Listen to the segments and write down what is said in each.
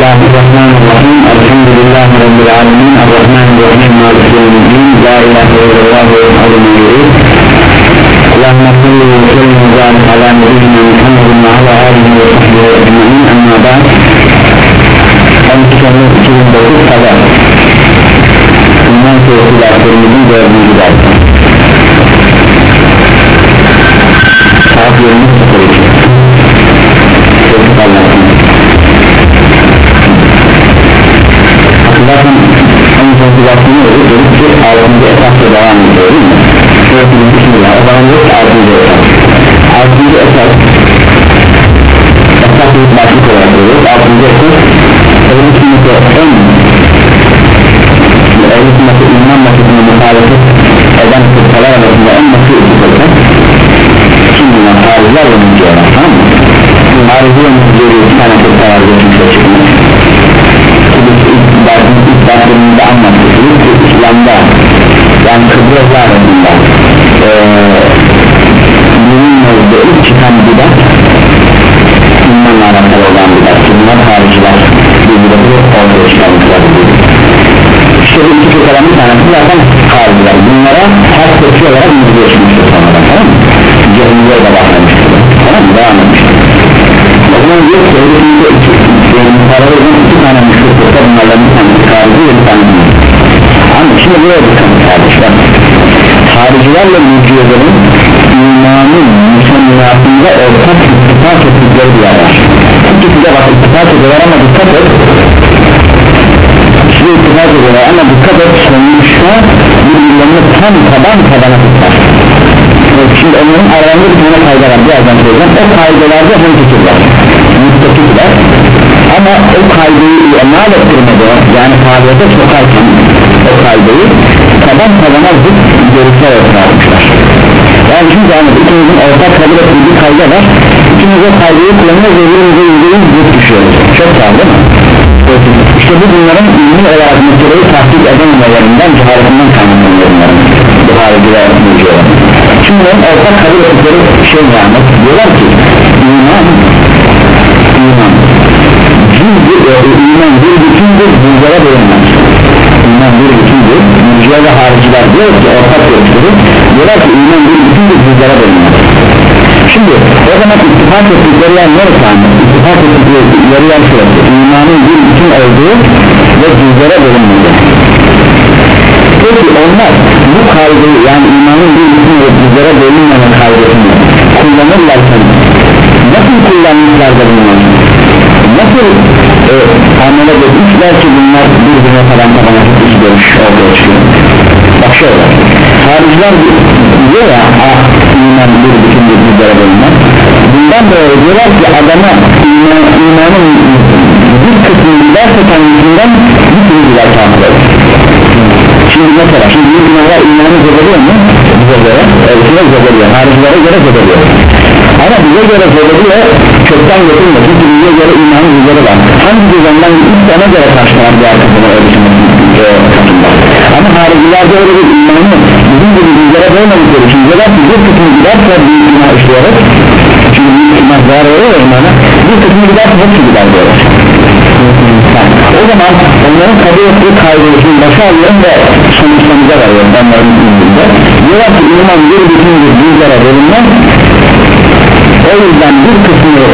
Bismillahirrahmanirrahim Elhamdülillahi Rabbil alemin Errahmanirrahim Maliki yevmiddin La ilahe illallah ve aleyhi ve Allahümme salli ve sellem ve barik ala nebiyyina Muhammedin ve ala alihi ve sahbihi ve ecmaîn Amma ba'd 12 Temmuz 2009 Pazar İman Suresi derslerimizin dördüncü devam ediyor değil mi? Şöyle bismillah o zaman yok ki 6. esas 6. esas esas bir başlık olarak veriyoruz 6. esas Ehl-i sünnete en Ehl-i sünnete iman vakitine muhalefet eden kutsalar arasında en nasıl ikisi Şimdi hariciler ve mücadele tamam mı? Harici ve mücadele iki tane kutsalar geçmişe çıkmış ilk derslerimizde anlattık ki İslam'da yani Kıbrıs arasında bilinmezde ilk çıkan bidat imanla alakalı olan bidat bunlar hariciler bir bidatı ortaya çıkarmışlar işte bu iki kötülen bir tanesi zaten hariciler bunlara her kötü olarak müzik geçmiştir sonradan tamam mı? Cehmiye de başlamıştır tamam mı? devam etmiştir o zaman diyor ki öyle bir yukarıda iki tane müşrik olsa bunlardan bir tanesi harici ve bir tanesi ama şimdi buraya dikkat kardeşler. Haricilerle mücadelenin imanın müsemmatında ortak ittifak ettikleri bir yer var. İkisi de bak ittifak ediyorlar ama dikkat et. Şimdi ittifak ediyorlar ama dikkat et. Sonuçta birbirlerini tam taban tabana tutar Şimdi onların aralarında bir tane kayda var. Birazdan söyleyeceğim. O kaydalarda hem fikirler müttefikler ama o kaydayı imal ettirmedi. Yani faaliyete sokarken o kaydayı taban tabana zıt görüşler ortaya yani şimdi anladık ikimizin ortak kabul ettiği kayda var. İkimiz o kaydayı kullanıyoruz ve birbirimize yüzdeyin zıt düşüyoruz. Çok sağ değil mi? işte bu bunların ilmi olarak meseleyi tahkik edememelerinden cehaletinden kaynaklanıyor. Bunların bu hariciler mücadele şimdi onun ortak kabul ettikleri şey yani diyorlar ki iman iman. Cüzdür e, iman bir bütündür cüzlere bölünmez iman bir bütündür mücadele ve hariciler diyor ki ortak görüşleri diyorlar ki iman bir bütündür cüzlere bölünmez şimdi o zaman ittifak ettikleri yer neresi anne? ittifak ettikleri yer şurası. İmanın bir bütün olduğu ve cüzlere bölünmesi peki onlar bu kaygıyı yani imanın bir bütün ve cüzlere bölünmeme kaygısını kullanırlarken nasıl kullanmışlardır bunlar nasıl e, amele etmişler ki bunlar birbirine falan tabana hiç görüş ortaya çıkıyor. Bak şöyle hariciler diyor ya ah, iman bir bütün bir cüzlere bölünmez bundan dolayı diyorlar ki adama iman, imanın bir kısmını giderse kendisinden bir kısmını gider kafir Şimdi mesela şimdi bir günahlar imanı zedeliyor mu? Göre elçine zedeliyor. Haricilere göre zedeliyor ama bize göre zedeliyor kökten götürmüyor. Çünkü bize göre imanı zedeli var. Hangi düzenden ilk ona göre karşılar bir arkasına ölçümün ama haricilerde öyle bir imanı bizim gibi bizlere bölmedikleri için ki bir kısmı giderse bir günah işliyoruz çünkü bir günah zarar oluyor imana bir kısmı giderse hepsi gider diyorlar. O zaman onların kabul ettiği kaygısını başa alıyorum ve sonuçlarımıza varıyorum. Onların ilminde diyorlar ki iman bir bütün bir yüzlere bölünmez o yüzden bir kısmı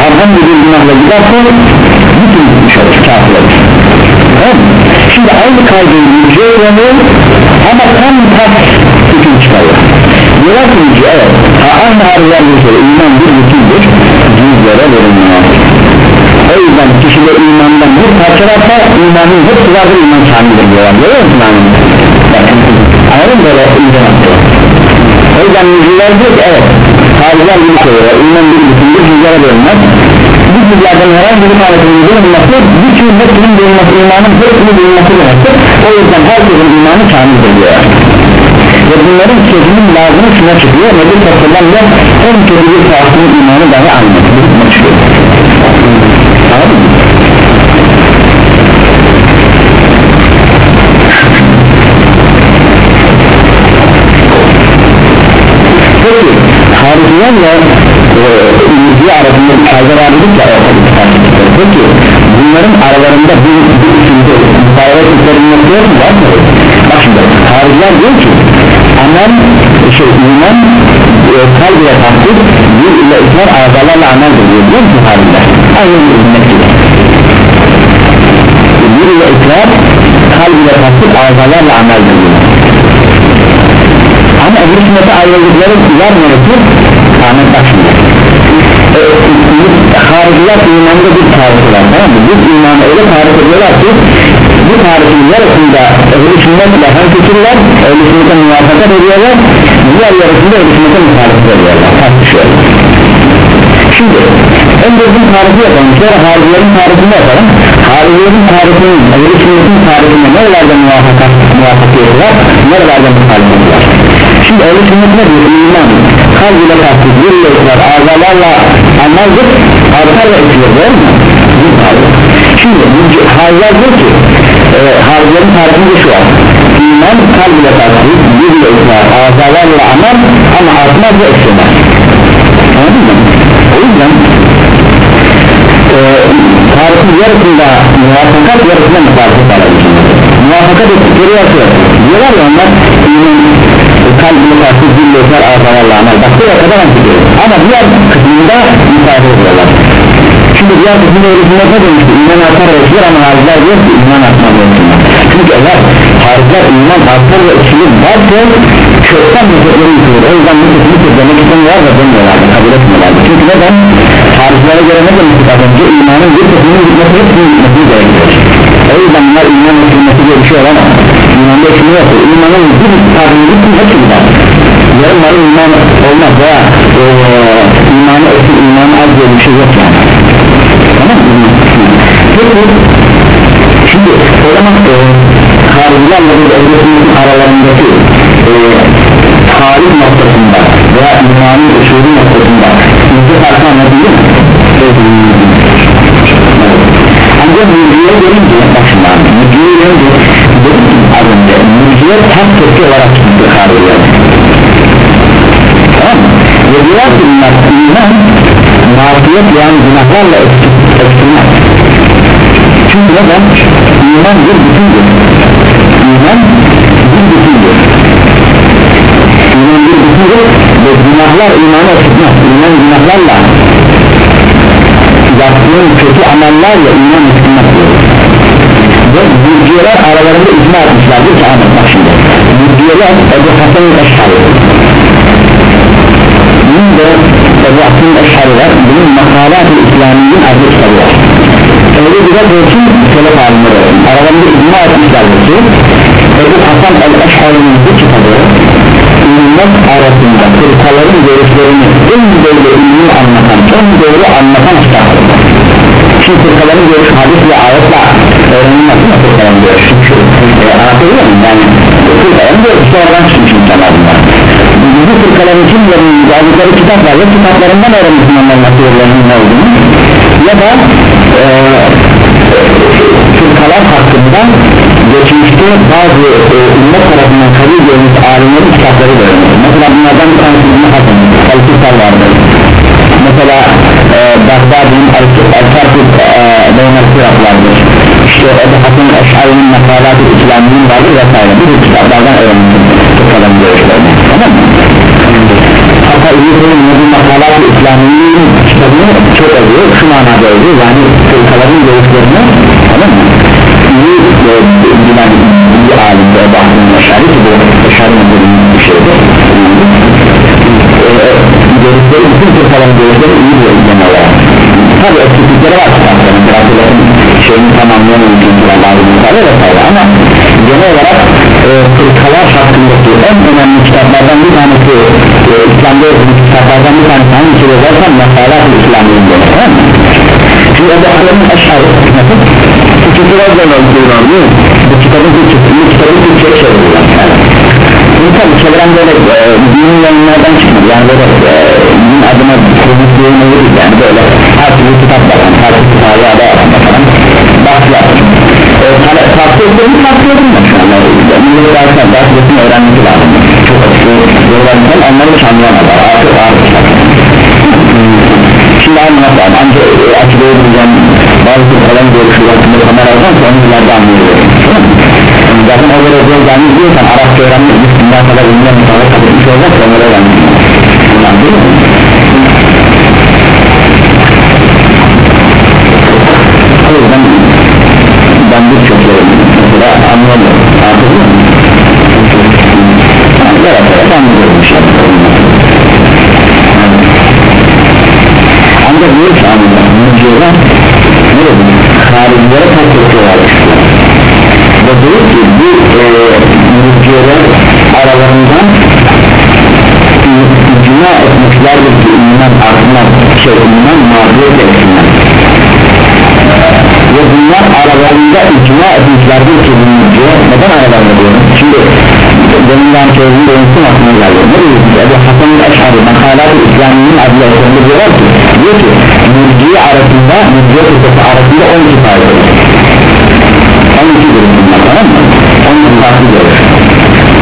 herhangi bir günahla giderse bütün gitmiş olur kafir olur tamam şimdi aynı kaygıyı yüce kullanıyor ama tam ters hüküm çıkarıyor yüce evet. Aynı harcılar bir kere iman bir bütündür. Yüzlere bölünmez o yüzden kişide imandan bir parça varsa imanın hepsi vardır iman kamildir diyorlar. Görüyor musun anladın bakın anladın böyle? İman. Atıyor o yüzden mücizler diyor ki evet hariciler bir koyuyor iman bir bütündür cüzlere bölünmez bu cüzlerden herhangi bir tanesinin bulunması bütün hepsinin bulunması imanın hepsinin bulunması demektir. O yüzden herkesin imanı kamildir diyorlar ve bunların sözünün lazımı şuna çıkıyor. Nebi Tasarlan'da en kötü bir sahasının imanı dahi aynı bu çıkıyor anladın mı? haricilerle e, ilgi arasında bir fayda var dedik ya peki bunların aralarında bir, bir içinde mübarek yüklerin yok diyor mu var mı? bak şimdi hariciler diyor ki amel şey iman e, kalb ile takdir bir ile ikrar azalarla amel diyor diyor ki hariciler aynı bir ümmet gibi. Bir ile ikrar kalb ile takdir azalarla amel diyor ama ehl-i sünnete ayrıldıkları yer neresi? Ahmet bak şimdi e, hariciler imanda bir tarifi var tamam mı? biz imanı öyle tarif ediyorlar ki bu tarifin yarısında ehl-i sünnetle hem fikirler ehl-i sünnete muvafakat ediyorlar diğer yarısında ehl-i sünnete muhalefet ediyorlar tartışıyorlar şimdi önce bizim tarifi yapalım sonra haricilerin tarifini yapalım haricilerin tarifinin ehl-i sünnetin tarifinde nerelerde muvafakat muvaffakiyeti var nerelerde muhalefet var şimdi ehl-i sünnet ne iman. Kalb ile tasdik bir ile ikrar azalarla anlardık artar ve eksilir değil mi? şimdi hariciler diyor ki e, haricilerin tarifinde şu var. İman kalb ile tasdik bir ile ikrar azalarla amel ama artmaz ve eksilmez anladın mı? o yüzden e, tarifin yarısında muvaffakat yarısında muhalefet alabilir muvaffakat ettikleri yapıyor diyorlar ya onlar iman kalbini tasdik dille ekler azalarla amel bak buraya kadar anlıyor ama diğer kısmında müsaade ediyorlar. Şimdi diğer kısmında öğretimler ne demişti iman artar eksilir ama hariciler diyor ki iman artmaz eksilmez çünkü eğer hariciler iman artar ve eksilir derse çoktan mezhepleri yıkılır. O yüzden kesinlikle demek istemiyorlar ve demiyorlardı kabul etmiyorlardı çünkü neden? Haricilere göre ne demiştik az önce? İmanın bir kısmının gitmesi hepsinin gitmesi gerekiyor. O yüzden bunlar iman eksilmesi diye bir şey olamaz imanda eksilme yoktur imanın bir tarzını gitsin hepsi gider yarınların iman olmaz veya e, imanı eksil imanı az diye bir şey yok yani tamam mı? peki şimdi o zaman e, haricilerle bir evresinin aralarındaki e, tarih noktasında veya imanın usulü noktasında yüzde farkı anlatılır mı? ancak müziğe gelince bak şimdi müziğe gelince dedim ki az önce müziğe tam tepki olarak çıktı hariciler tamam ve diğer bunlar iman mağduriyet yani günahlarla eksilmez çünkü neden? iman bir bütündür. İman bir bütündür. İman bir bütündür ve günahlar imanı eksilmez iman günahlarla yaptığın kötü amellerle iman eksilmez ve mürciyeler aralarında icma etmişlerdir ki Ahmet bak şimdi. Mürciyeler Ebu Hasan'ın eşhari. Bunun da Ebu Hasan'ın eşhariler bunun makalat-ı İslami'nin adlı kitabı var. Öyle de olsun selef alimleri aralarında icma etmişlerdir ki Ebu Hasan el-Eşhari'nin bu kitabı ümmet arasında fırkaların görüşlerini en böyle ilmi anlatan en doğru anlatan kitaplardır şimdi fırkaların görüşü hadis ve ayetle öğrenilmez mi fırkaların görüşü e, anlatabiliyor muyum? Yani fırkaların görüşü sonradan çıkmış insanlar bunlar bu fırkaların kimlerin yazdıkları kitaplar ve kitaplarından öğrenmişsin onların nasıl ne olduğunu. Ya da e, fırkalar hakkında geçmişte bazı e, ümmet tarafından kabul görmüş alimlerin kitapları verilmiş mesela bunlardan bir tanesi Hasan El-Kisar vardır mesela e, Bagdadi'nin El-Farkut Beynel Firak vardır işte Ebu Hasan Eş'ari'nin Makalat-ı İslami'nin vardır vesaire. Bu kitaplardan öğrenmişsin fırkaların görüşlerini tamam mı? hatta İbn-i bu Makalat-ı kitabını çok oluyor şu manada oluyor yani fırkaların görüşlerini tamam mı? iyi bilen bir alimde Bahri'nin meşari ki bu meşari meselinin bir şeydir görüşleri bütün fırkaların görüşleri iyi bir genel olarak tabi eksiklikleri var kitapların bırakıların şeyini tamamlayan mümkünler bazı misali vesaire ama genel olarak e, fırkalar hakkındaki en önemli kitaplardan bir tanesi e, İslam'da yazılı kitaplardan bir tanesi hangisi de zaten Mesalat-ı İslam'ın tamam mı? Şimdi Ebu Hasan'ın eşhari nasıl? Bu kitaplar da? Bu kitabın Türkçesi, bu kitabın Türkçe'ye çeviriyorlar yani. Şimdi tabi çeviren böyle e, dinin yayınlardan çıkmadı yani böyle e, din adına kurulmuş bir yayın olur yani böyle her türlü kitaplar yani her türlü tarihe aslında falan bahseder e, farklı olduğunu farklı olduğunu şu an millet dersler ders resmi öğrenmesi lazım. Çok açık yollarından onları hiç anlayamadılar artık artık. Şimdi anlamak lazım ancak açıklayabilirim. Bazı falan görüşü hakkında kamera alacağım ki onu ileride anlayabilirim zaten o böyle zor gelmiş diyorsan Arapça öğrenmek üstünden kadar mutabak kabul etmiş olacak onları öğrenmiş Bundan değil mi? O yüzden ben birçok yerim mesela anlamıyorum. Anladın mı? Yani yaratarak anlıyorum bir şey ancak niye ki? Haricilere korkuyorlar ve diyor ki bu e, mücadele aralarından icma etmişlerdir ki iman artmaz şey iman mağduriyet etsinler ve bunlar aralarında icma etmişlerdir ki bu mücadele neden aralarında diyorum şimdi deminden söylediğim dönüşüm aklına geldi. Ne diyor? Ki Ebu Hasan'ın Eşari Makalat-ı İslami'nin adıyla okulunda diyorlar ki diyor ki mürciye arasında mürciye arasında 12 fayda 12 grup bunlar tamam mı? 12 farklı görüş.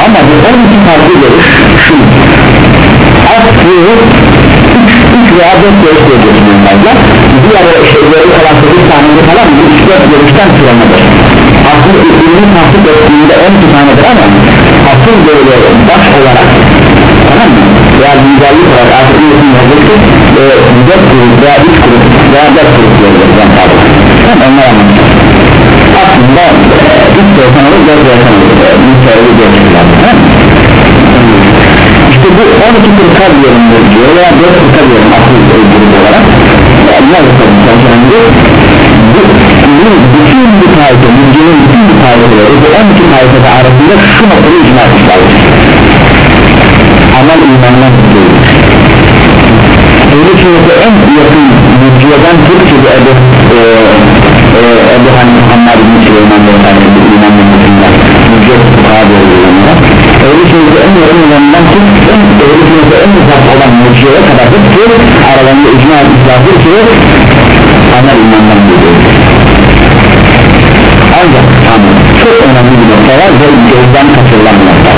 Ama bu 12 farklı görüş şu. Aslı 3 veya 4 görüş görüyorsun en fazla. Diğer şeyleri kalan 8 tanesi falan 3-4 görüşten türemedir aslında ilmin tahsil ettiğinde 12 tanedir ama asıl böyle baş olarak tamam mı? veya liderlik olarak artık iyisin yazısı e, 4 grup veya 3 grup veya 4 grup görüyoruz en fazla. Tamam onlar anlatacağız aslında 3 görsen olur 4 görsen olur. Tamam mı? İşte bu 12 kırka diyelim diyor veya 4 kırka diyelim akıl grubu olarak. Ne yapalım bu, bu bütün bu tayfa bilginin bütün bu tayfaları bu 12 tayfada arasında şu noktada icma etmişlerdir amel imandan tutuyor Öyle ki en yakın bilgiyeden Türkçe'de Ebu e, Ebu Hanım Muhammed bin Süleyman Beyefendi iman mümkünler Mücret fukaha doğrularında Öyle ki en yakın olanından tut öyle ki en uzak olan mücreye kadar tutuyor aralarında icma etmişlerdir ki amel imandan geliyor. Ancak tamam, çok önemli bir nokta var ve gözden kaçırılan nokta.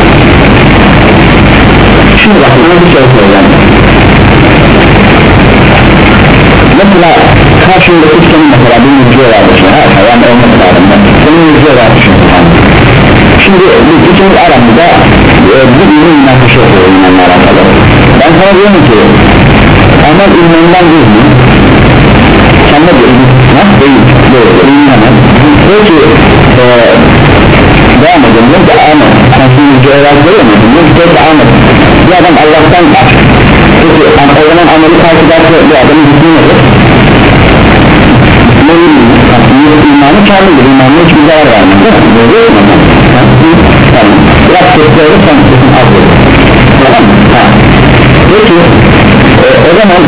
Şimdi bak buna bir şey söyleyeceğim mesela karşındaki senin mesela bir müziğe düşün her şey yani olmak lazımda senin müziğe düşün şimdi biz ikimiz aramızda e, bir ürün münakaşa yapıyoruz imanla alakalı ben sana diyorum ki amel ilminden değil mi? sen ne diyorsun? nasıl değil? doğru ilminden peki e, devam edelim diyor ki amel sen şimdi müziğe musun? diyor ki amel bir adam Allah'tan peki o zaman ameli takip ederse bu adamın hükmü nedir? imanı kamildir imanı hiçbir zarar vermez değil mi? tamam. Biraz sesleri sen sesin az olur tamam mı? peki e, o zaman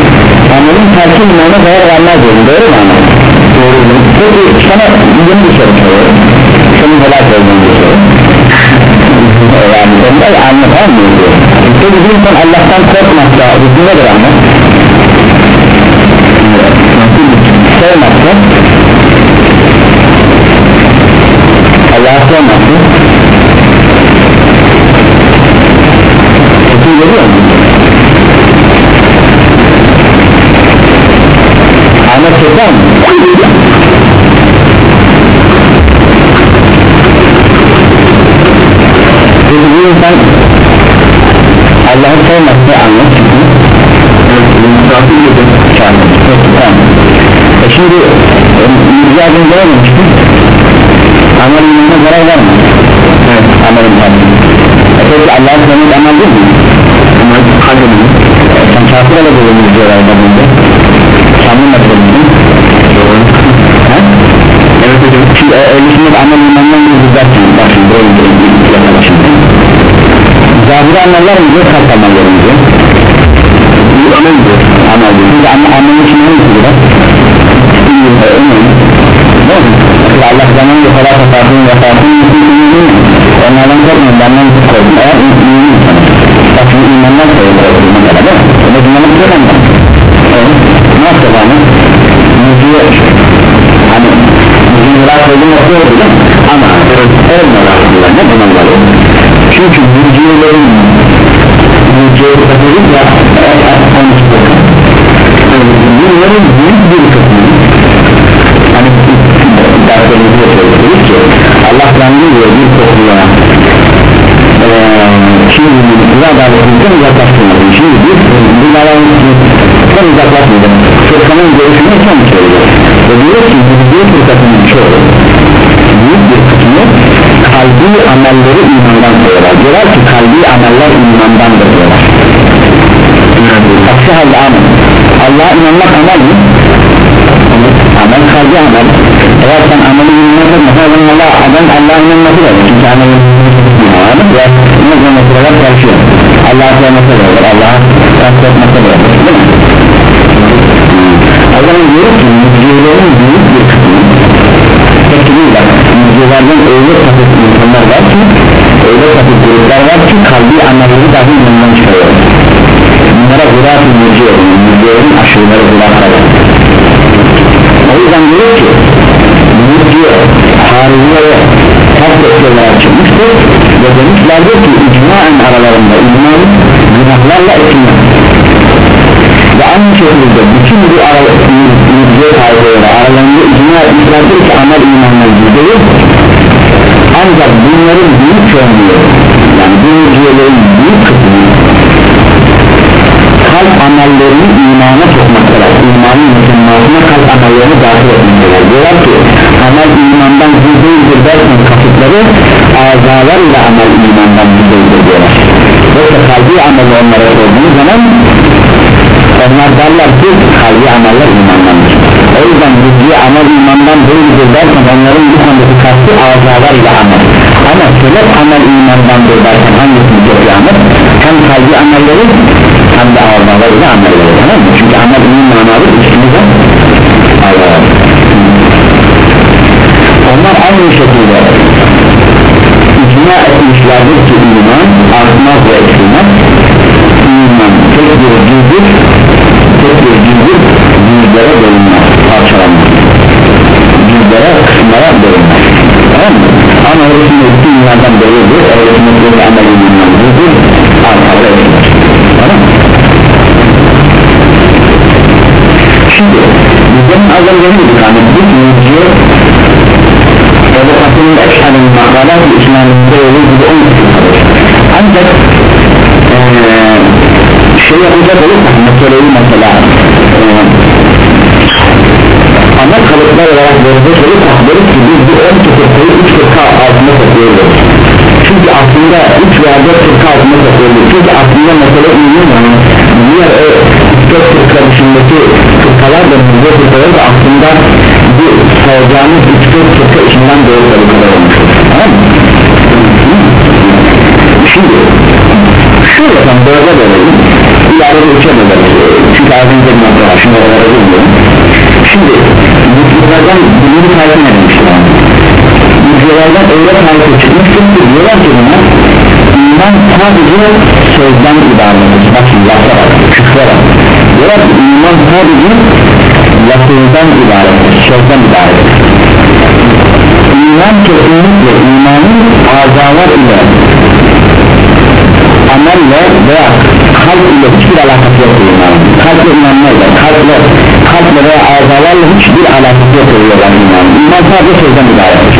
amelin tersi imana zarar vermez diyorum. Doğru mu anam? doğru. Peki sana yeni bir soru soruyorum. Senin helal söylediğin bir soru yani onda ya anlatamam peki bir insan Allah'tan korkmazsa hükmü nedir anlam? sevmezse Allah'a sevmezse kötü geliyor mu? Ahmet mı? Peki bir insan Allah'ı gibi çağırmış tamam e şimdi mücadele dememişti amel imanına zarar var mı? evet amelin tabi e peki Allah'ı sevmek amel değil mi? amel kalbi mi? E, sen kafir olabilir mücadele bunda kendin nasıl doğru evet hocam şimdi e, öyle şimdi amel imanından bir güzelsin bak şimdi böyle bir yakala zahiri ameller mi diyor kalp amelleri mi diyor? bu amel diyor. Amel diyor. Şimdi am amelin için ne diyor? Allah zaman bir kadar kapatın yaparsın onlardan korkmayın benden korkun eğer iyiyim bak şimdi imandan korkun mesela öyle dinlemek yok ama ne yapacak ama müziğe hani müziğin merak olduğunu yapıyor ama ediyorlar ne? Zaman var çünkü mücürlerin mücürlerin bunların büyük bir kısmı hani dersimizde söyledik ki Allah kendini diyor bir topluluğa şimdi bu adaletimizden uzaklaştırmadı şimdi biz bu adaletimizden uzaklaşmadık toplumun görüşünü son söylüyor ve diyor ki bu fırsatının çoğu büyük bir kısmı kalbi amelleri imandan sayıyorlar diyorlar ki kalbi ameller imandandır diyorlar. Aksi halde amel Allah'a inanmak amel mi? amel kalbi amel. Eğer sen ameli inanmakla mesela Allah adam Allah'a inanması da çünkü ameli inanmak ve ne meseleler karışıyor Allah'a sevmesi de olur. Allah'a kastetmesi de olur. Değil mi? o zaman diyor ki mücadelerin büyük bir kısmı bak mücadelelerden öyle sapık insanlar var ki öyle sapık gruplar var ki kalbi amelleri dahi bundan çıkarıyor. Bunlara huraf-ı mücadelerin mücadelerin aşırıları huraflar o yüzden diyor ki diyor haricilere ters etkiler çıkmıştır ve demişlerdir ki icmaen aralarında iman günahlarla ve aynı şekilde bütün bu yüzeye tayfaları aralarında icma etmişlerdir ki amel imanla değil ancak bunların büyük çoğunluğu yani bu yüzeyelerin büyük kısmı kalp amellerini imana sokmaktalar. İmanın mükemmelatına kalp amellerini dahil etmekteler. Diyorlar ki amel imandan yüzdeyizdir derken kasıtları azalar ile amel imandan yüzdeyizdir diyorlar. Yoksa kalbi ameli onlara sorduğunuz zaman onlar derler ki kalbi ameller imandandır. O yüzden yüzüğü amel imandan değildir derken onların bu konudaki kastı azalar ile amel ama sebep amel imandandır derken hangisini amel hem kalbi amelleri hem de azalar ile amelleri tamam mı? çünkü amel iman manalı ikisini de azalar onlar aynı şekilde icma etmişlerdir ki iman artmaz ve eksilmez iman tek bir cüzdür tek bir cüzdür cüzlere bölünmez parçalanmaz. Cüzlere kısımlara bölünmez. Tamam mı? ama öylesine bütün dünyadan belirdir öylesine bir amel imandan cüzdür arkada edilir tamam şimdi bizden az önce dedik hani bir yüzüye Evokatının eşhadın makalat İslam'da olduğu gibi on ancak ee, şey yapacak olursak meseleyi mesela e, ana kalıplar olarak verecek olursak deriz ki biz bu 10 tutukları 3 fırka altında tutuyoruz çünkü aslında 3 veya 4 fırka altında tutuyoruz çünkü aslında mesele uyuyor yani diğer o 4 fırka dışındaki fırkalar da bu fırkalar da aslında bu sayacağımız 3-4 fırka içinden doğru kalıplar olmuştur tamam mı? şimdi şöyle yapalım böyle böyle üçe bölelim çünkü önce bir nokta var şimdi oralara bilmiyorum şimdi müslümanlardan birinci tarifi ne demişler müslümanlardan öyle tarifi çıkmıştır ki diyorlar ki buna iman sadece sözden ibarettir bak şimdi laflar bak küfre bak diyorlar ki iman sadece lafızdan ibarettir sözden ibarettir iman kesinlikle imanın azalar ile amelle veya kalp ile hiçbir alakası yok imanın kalple inanmayla kalple kalple veya azalarla hiçbir alakası yok diyorlar imanın iman sadece sözden ibarettir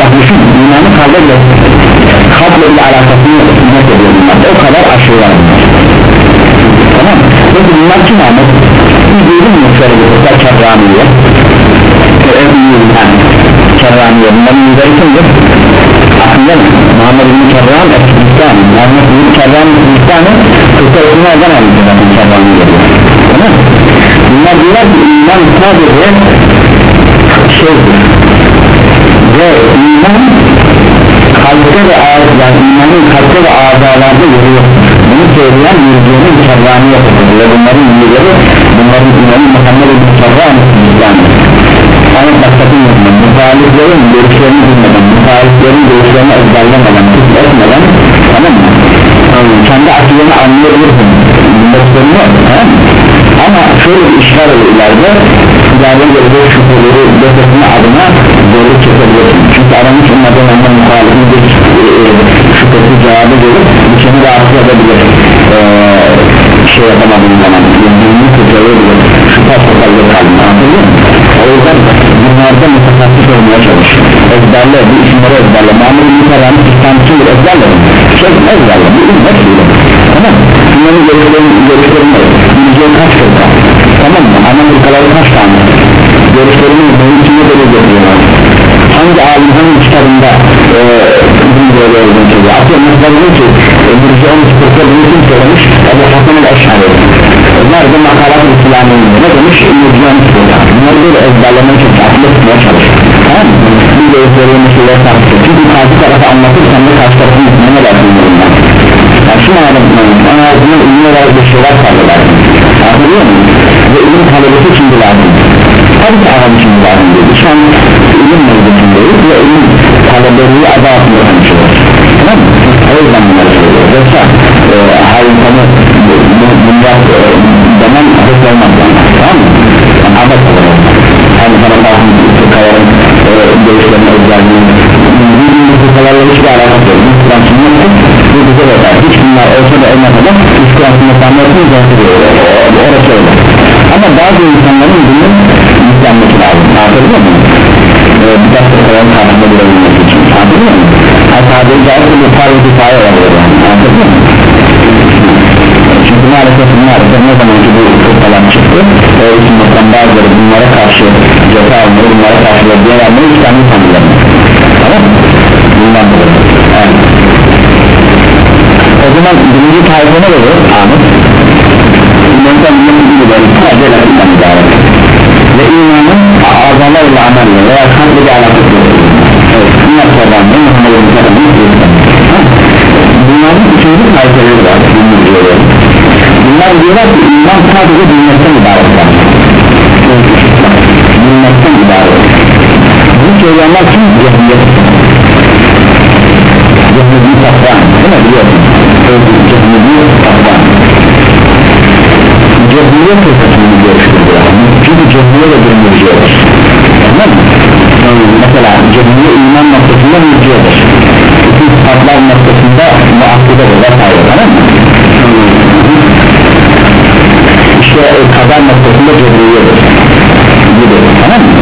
bak düşün imanın kalple kalple ile alakasını net ediyor bunlar o kadar aşırı var tamam peki bunlar kim biz duydun mu şöyle bir kısa kerramiye kerramiye bunların yüzleri kimdir? Aklında mı? Muhammed bin Kerram Esbistan Muhammed bin Kerram Esbistan'ı kısa ismi oradan almıştır zaten Kerram'ı geliyor tamam bunlar diyorlar ki iman sadece şeydir. Ve iman kalpte ve yani imanın kalpte ve ağzalarda yeri yok. Bunu söyleyen mürciyenin Kerram'ı yapıyor ve bunların yüzleri bunların imanı Muhammed bin Kerram Esbistan'ı ama başkasın yapma muhaliflerin görüşlerini bilmeden muhaliflerin görüşlerini ezberlemeden etmeden tamam mı? kendi akılını anlayabilirsin. Bilmek sorun yok tamam ama şöyle bir işler olur ileride. İleride gelecek şüpheleri defetme adına doğru çekebilirsin. Çünkü hiç olmadan ondan muhalifin bir e, şüphesi cevabı gelip içini rahatsız edebilir. Ee, şey yapamadığın zaman yüzünü kurtarabilir şüphe sokallığı kalbine anladın mı? o yüzden bunlarda mutakassit olmaya çalışıyor ezberle bu isimleri ezberle. Muhammed bin Ferra'nın İslam kimdir ezberle. Şey ezberle. Bu ümmet değil tamam bunların görüşlerini görüşlerini bileceğin kaç fırka tamam mı? Ana kaç tane? Görüşlerini içinde böyle görüyorlar hangi alim hangi kitabında e, bunu böyle olduğunu söylüyor. Atıyorum mesela diyor ki e, Burcu 13 fırka bunu kim söylemiş Ebu Hasan el-Eşhari. Nerede makalat İslamiyinde ne demiş? Burcu 13 fırka bunları böyle ezberlemeye çalışıyor akıllı tutmaya çalışıyor. Tamam mı? Bir görüşleri mesela tartışıyor çünkü karşı tarafı anlatırsan da karşı tarafın ne dersin bundan yani şu manada ana azından ünlü olarak bir şeyler sağlıyorlar anlıyor musun ve ilim talebesi için de lazım tabi ki adam için lazım değil şu an ilim mevzusundeyiz ve ilim talebeliği adı altında konuşuyoruz tamam mı? o yüzden bunları söylüyoruz yoksa e, her insanı bunlar e, demem hep olmaz tamam mı? Yani adet olur her zaman bazı fıkhaların e, görüşlerine özelliğini bu fıkhalarla hiçbir alakası yok. Bu Kur'an sünnettir bu bize yeter hiç bunlar olsa da olmasa da biz Kur'an sünnet anlatmayı gösteriyor orası öyle. Ama bazı insanların bunun yüklenmesi lazım anlatabiliyor muyum? Ee, bir dakika falan karşında durabilmesi için anlatabiliyor muyum? caizse yani anlatabiliyor muyum? çünkü maalesef maalesef ne zaman ki bu fırkalar çıktı o hükümetten bazıları bunlara karşı cephe almayı bunlara karşı reddiye vermeyi İslam'ı tanrılar tamam mı? bundan dolayı evet. o zaman birinci tarife ne olur? Ahmet İmamdan birinci gibi böyle sadece lafından ibaret ve imanın azalar ile amelle veya kalbi ile alakası evet bunlar sorarlı Muhammed'in tarafını bunların ikinci tarifeleri var. Bunlar diyorlar ki iman sadece bilmekten ibaret var. Bilmekten ibaret. Bu söyleyenler kim? Cehmiyet Cehmiyet Safran. Değil mi? Biliyorsun. Cehmiyet Safran Cehmiyet kısmını görüştürüyor çünkü cehmiye de bir mürciyedir tamam mı? mesela cehmiye iman noktasında mürciyedir bütün sıfatlar noktasında muakkidedir vesaire tamam mı? işte e, kadar noktasında cebriyedir gibi tamam mı?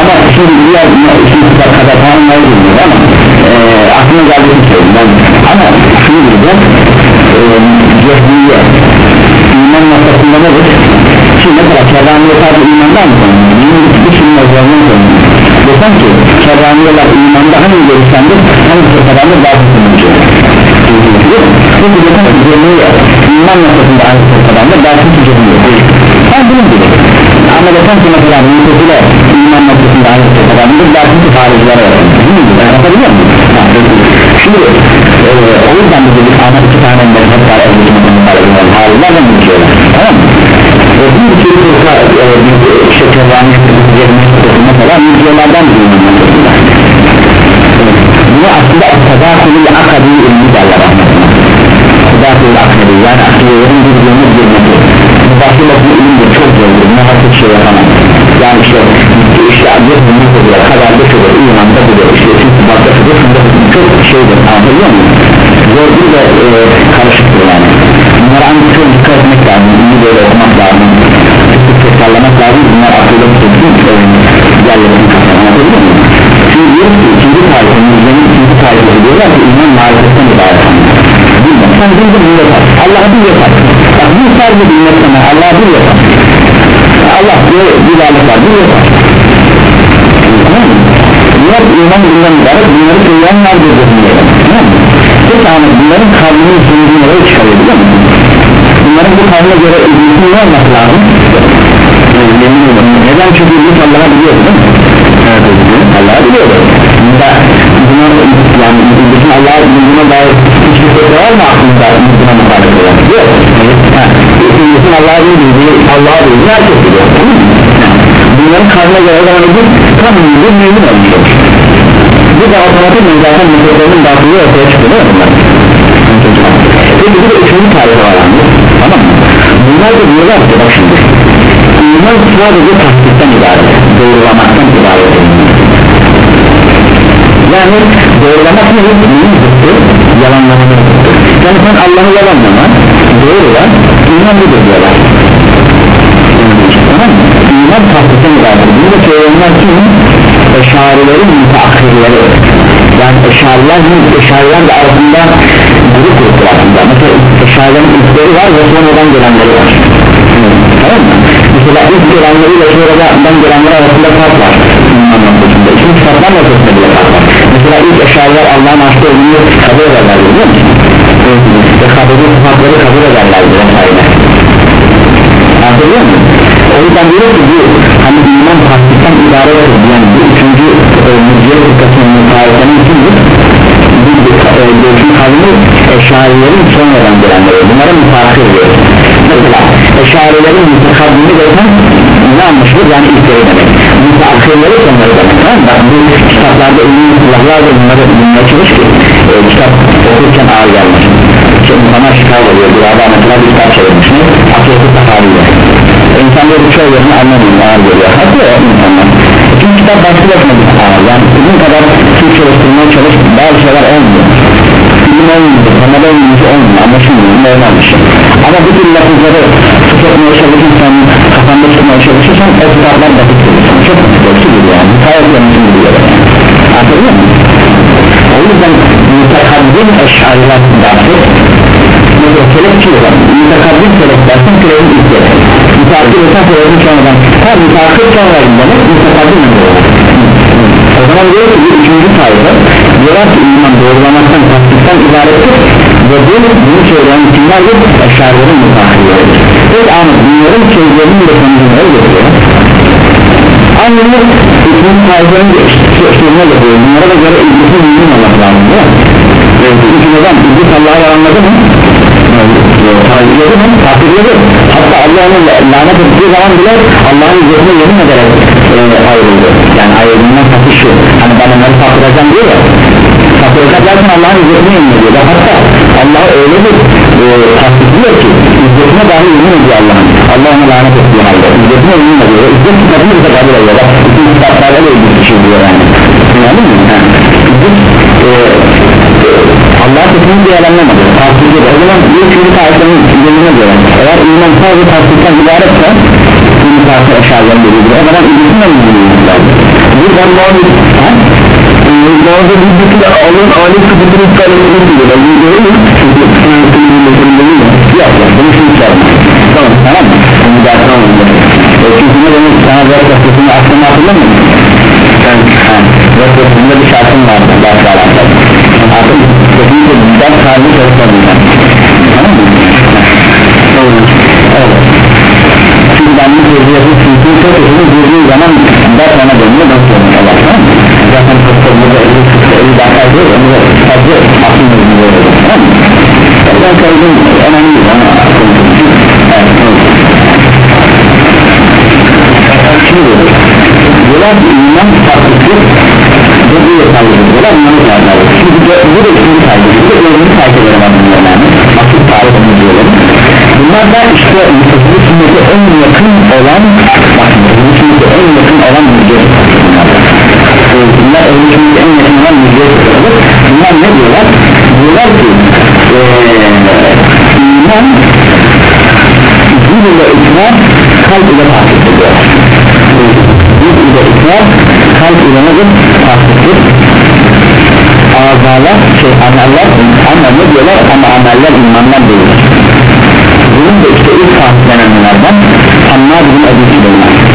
ama şimdi diğer şimdi kadar kadar tamamları bilmiyor ama e, aklıma geldiğini söyleyeyim. Ama şunu bileceğim e, cehmiye iman noktasında nedir? Şimdi mesela kerramiye sadece imandan mı konuluyor? Dinin üçünün özelliğini konuluyor Desem ki kerramiyeler imanda hangi görüştendir? Hangi fırkadandır daha tutunucu? Çünkü desem ki iman noktasında hangi fırkadandır daha tutunucu Ben bunun gibi ama desem ki mesela mülketiyle iman noktasında tutunucu haricilere yapın Ben yapabiliyor muyum? Şimdi e, o yüzden biz dedik ama iki tane mezhep var evlilik mezhep haricilerle mülkiyorlar tamam mı? ve bir fırka e, işte kerrami mesela mülkiyorlardan bilmiyorlar bunu aslında tedakülü akadi ilmi derler tedakülü akadi yani akidelerin birbirine girmesi müdahil bakımı ilimdir çok zordur. Ne artık şey yapamam. Yani işte işte bunu koyuyor kadar da şudur imanda budur işte siz bakta şudur şunda çok şeydir anlıyor musun? Zordur ve e, karışıktır yani. Bunlara ancak çok dikkat etmek lazım iyi böyle okumak lazım. Sık tekrarlamak lazım bunlar akılda tutulsun diğerlerini anlatabiliyor muyum? Çünkü diyor ki ikinci tarife müjdenin ikinci tarife diyorlar ki iman marifetten ibaret bildin bir yeter Allah'a bir yeter bak bir sadece bilmek sana Allah'a bir yeter Allah diyor bir varlık var bir yeter tamam mı? Bunlar iman bilmem ibaret bunları vardır diyorsun tamam mı? Peki Ahmet bunların kavminin sunduğu nereye çıkarıyor biliyor musun? Bunların bu kavmine göre ilgisinin ne olması lazım? Neden çünkü ilgisi Allah'a biliyordu değil mi? Allah'a biliyordu Bunda buna yani ilgisinin Allah'a bildiğine dair hiçbir şey var mı aklında ilgisine muhalefet olan? Yok İlgisinin Allah'a bildiği Allah'a bildiği herkes biliyor Bunların kavmine göre zaman ilgisi tam ilgisi mümin olmuş olur bu da otomatik zaten mikrofonun dağıtılığı ortaya çıkıyor değil mi? Peki bir de üçüncü tarihi var tamam mı? Bunlar da diyorlar ki bak şimdi İman sadece tasdikten ibaret Doğrulamaktan ibaret Yani doğrulamak ne? Neyin zıttı? Yalanlamanın zıttı Yani sen Allah'ı yalanlaman Doğrular İman budur diyorlar Tamam mı? İman tasdikten vardır burada söyleyenler kim? eşarilerin müteahhirleri yani eşariler eşariler de arasında grup grup aslında mesela eşarilerin ilkleri var ve sonradan gelenleri var tamam mı? mesela ilk gelenleri ile sonradan gelenler arasında fark var iman noktasında için kitaplar noktasında bile fark var mesela ilk eşariler Allah'ın aşkı olduğunu kabul ederler biliyor musun? ve kabulü sıfatları kabul ederler vesaire anlıyor musun? o yüzden diyor ki bu hani iman tasdikten ibaret yani bu üçüncü e, mücadele fırkasının mutarifinin kimdir? e, görüşün kavmi eşarilerin sonradan gelenleri bunlara müteahhir diyor mesela eşarilerin mütekaddimi desen ne anlaşılır? Yani ilkleri demek. Müteahhirleri sonları demek tamam bak bu kitaplarda ünlü silahlarla bunları bulmaya çalış ki e, kitap okurken ağır gelmesin işte insana şikar oluyor burada mesela bir kitap çevirmiş. Ne? akıllı tahaliyle insanlar bu çoğu yerini anlamıyor. Ağır geliyor. Hatta o insanlar. Çünkü kitap başlı başına bir ağır. Yani sizin kadar Türk çalıştırmaya çalış bazı şeyler olmuyor. İlim olmuyor, temel olmuyor, olmuyor. Anlaşılmıyor, normal bir şey. Ama bu tür lafızları tutmaya çalışırsan kafanda tutmaya çalışırsan kitaplar basit görürsün çok basit yani. Gayet yanlış görüyor anladın mı? o yüzden mütekaddim eşariler dersi kelepçi olan mütekaddim kelep dersin kelebin ilk kelep müteakil esen kelebin sonradan ha müteakil sonradan demek mütekaddim o zaman diyor ki bir üçüncü sayfa diyorlar ki iman doğrulamaktan tasdikten ibarettir. Ve bu bunu söyleyen kimlerdir? eşarilerin müteakilleridir bunların sözlerinin de sonucunu öyle getiriyor aynı üçüncü sayfanın sözlerine getiriyor bunlara da göre ilgisi mümin olmak lazım değil mi? çünkü neden? İblis Allah'a yalanladı mı? Tayyidi mi? Takdirledi hatta Allah onu lanet ettiği zaman bile Allah'ın üzerine yemin ederek e, ayrıldı yani ayrıldığından kasıt şu hani ben onları saptıracağım diyor ya saptıracak derken Allah'ın üzerine yemin ediyor. Hatta Allah öyle bir e, tasdiklıyor ki üzerine dahi yemin ediyor Allah'ın. Allah onu lanet ettiği halde. Üzerine yemin ediyor. Ve ücret kitabını bize kabul ediyor. Bak bütün kitaplarda da ilgili bir şey diyor yani. Anladın mı? Ha. Ücret e, Allah kesinlikle yalanlamadı tasdik ediyor o zaman bir üçüncü tarifinin gözüne göre eğer iman sadece tasdikten ibaretse bir tarifı eşarların dediği o zaman ilgisini de bilmiyoruz lazım buradan muhabbet ha? Bazı bir bütün alın alim sıkıntını iptal ettiğini ben bunu görüyorum çünkü sınavsının meselelerini yok yok bunu şimdi çağırma tamam tamam mı? bunu da mı? çünkü ne demek sana zor kasasını aklına hatırlamıyor musun? sen zor kasasında bir şartın vardı bazı alakalı artık kesinlikle bundan kalbi çalışmadığından tamam mı? evet çünkü ben bu sözü çünkü çok uzun zaman da sana dönüyor da sonra Allah? Zaten burada 50 40 50 dakika diyor onu da fazla aklımda buluyor tamam mı? ben söyledim önemli ama şimdi diyorlar ki iman farklıdır ve bu yeterli diyorlar imanı yeterli şimdi bu da ikinci sayfa bu da önemli sayfaları var bunların yani asıl tarifini diyorlar bunlar da işte mütezili sünnete en yakın olan bakın sünnete en yakın olan mücadele bunlar sünnete en yakın olan mücadele bunlar ne diyorlar? Diyorlar ki ee, iman dil ile ikrar kalp ile tahkik ediyorlar dil ile kalp ile nedir? tahkiktir azalar şey ameller ama ne diyorlar? Ama ameller imandan değildir bunun da işte ilk tahkiklenenlerden Hammad bin Ebu Süleyman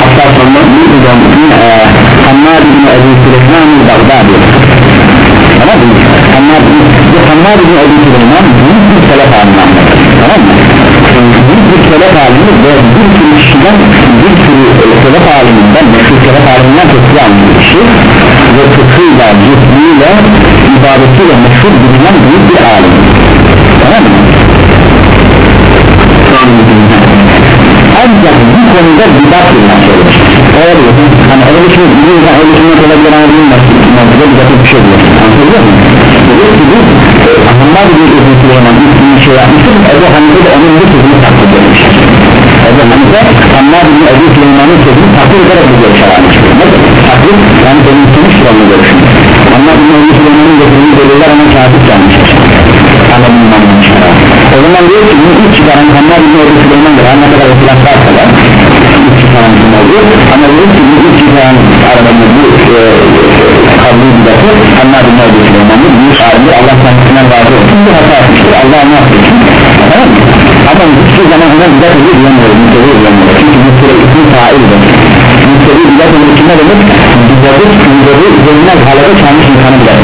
hatta sonra bir uzun Hammad bin Ebu Süleyman Bağdadi tamam mı? Hammad bin bu Hammad büyük bir selef tamam mı? büyük bir selef alimi ve bir sürü kişiden bir sürü selef aliminden meşhur selef aliminden tepki almış kişi ve fıkhıyla, cismiyle, ibadetiyle meşhur bilinen büyük bir alim tamam mı? Ancak bu konuda bidat söylemiş öyle diyorsun hani öyle bir şey bir insan öyle bir şey olabilir ama bilmez mantıda bidat bir şey diyor anlatabiliyor muyum? diyor ki bu Ahmet bir uzun Süleyman bir şey yapmıştır. Ebu Hanife de onun bu sözünü takdir etmiş. Ebu Hanife Ahmet bin Ebu Süleyman'ın sözünü takdir ederek bu görüşe vermiştir takdir yani benimsemiştir onun görüşünü Ahmet bin Ebu Süleyman'ın getirdiği deliller ona kafir gelmiştir. Anlamından o zaman diyor ki bunu ilk çıkaran Hammar bin Ebu Süleyman da ne kadar ihtilaf varsa da ilk çıkaran kim oldu ama diyor ki bunu ilk çıkaran arabanın bu kavli bidatı Hammar bin Ebu Süleyman'ın büyük harbi Allah kendisinden razı olsun. Bir hata etmiştir Allah onu affetsin tamam? Ama hiçbir zaman ona bidat ediyor diyemiyorum, müddet ediyor çünkü bu süre ismi faildir müsteri bidat ediyor kime demek bidatı bidatı üzerinden halada çalmış insanı ediyor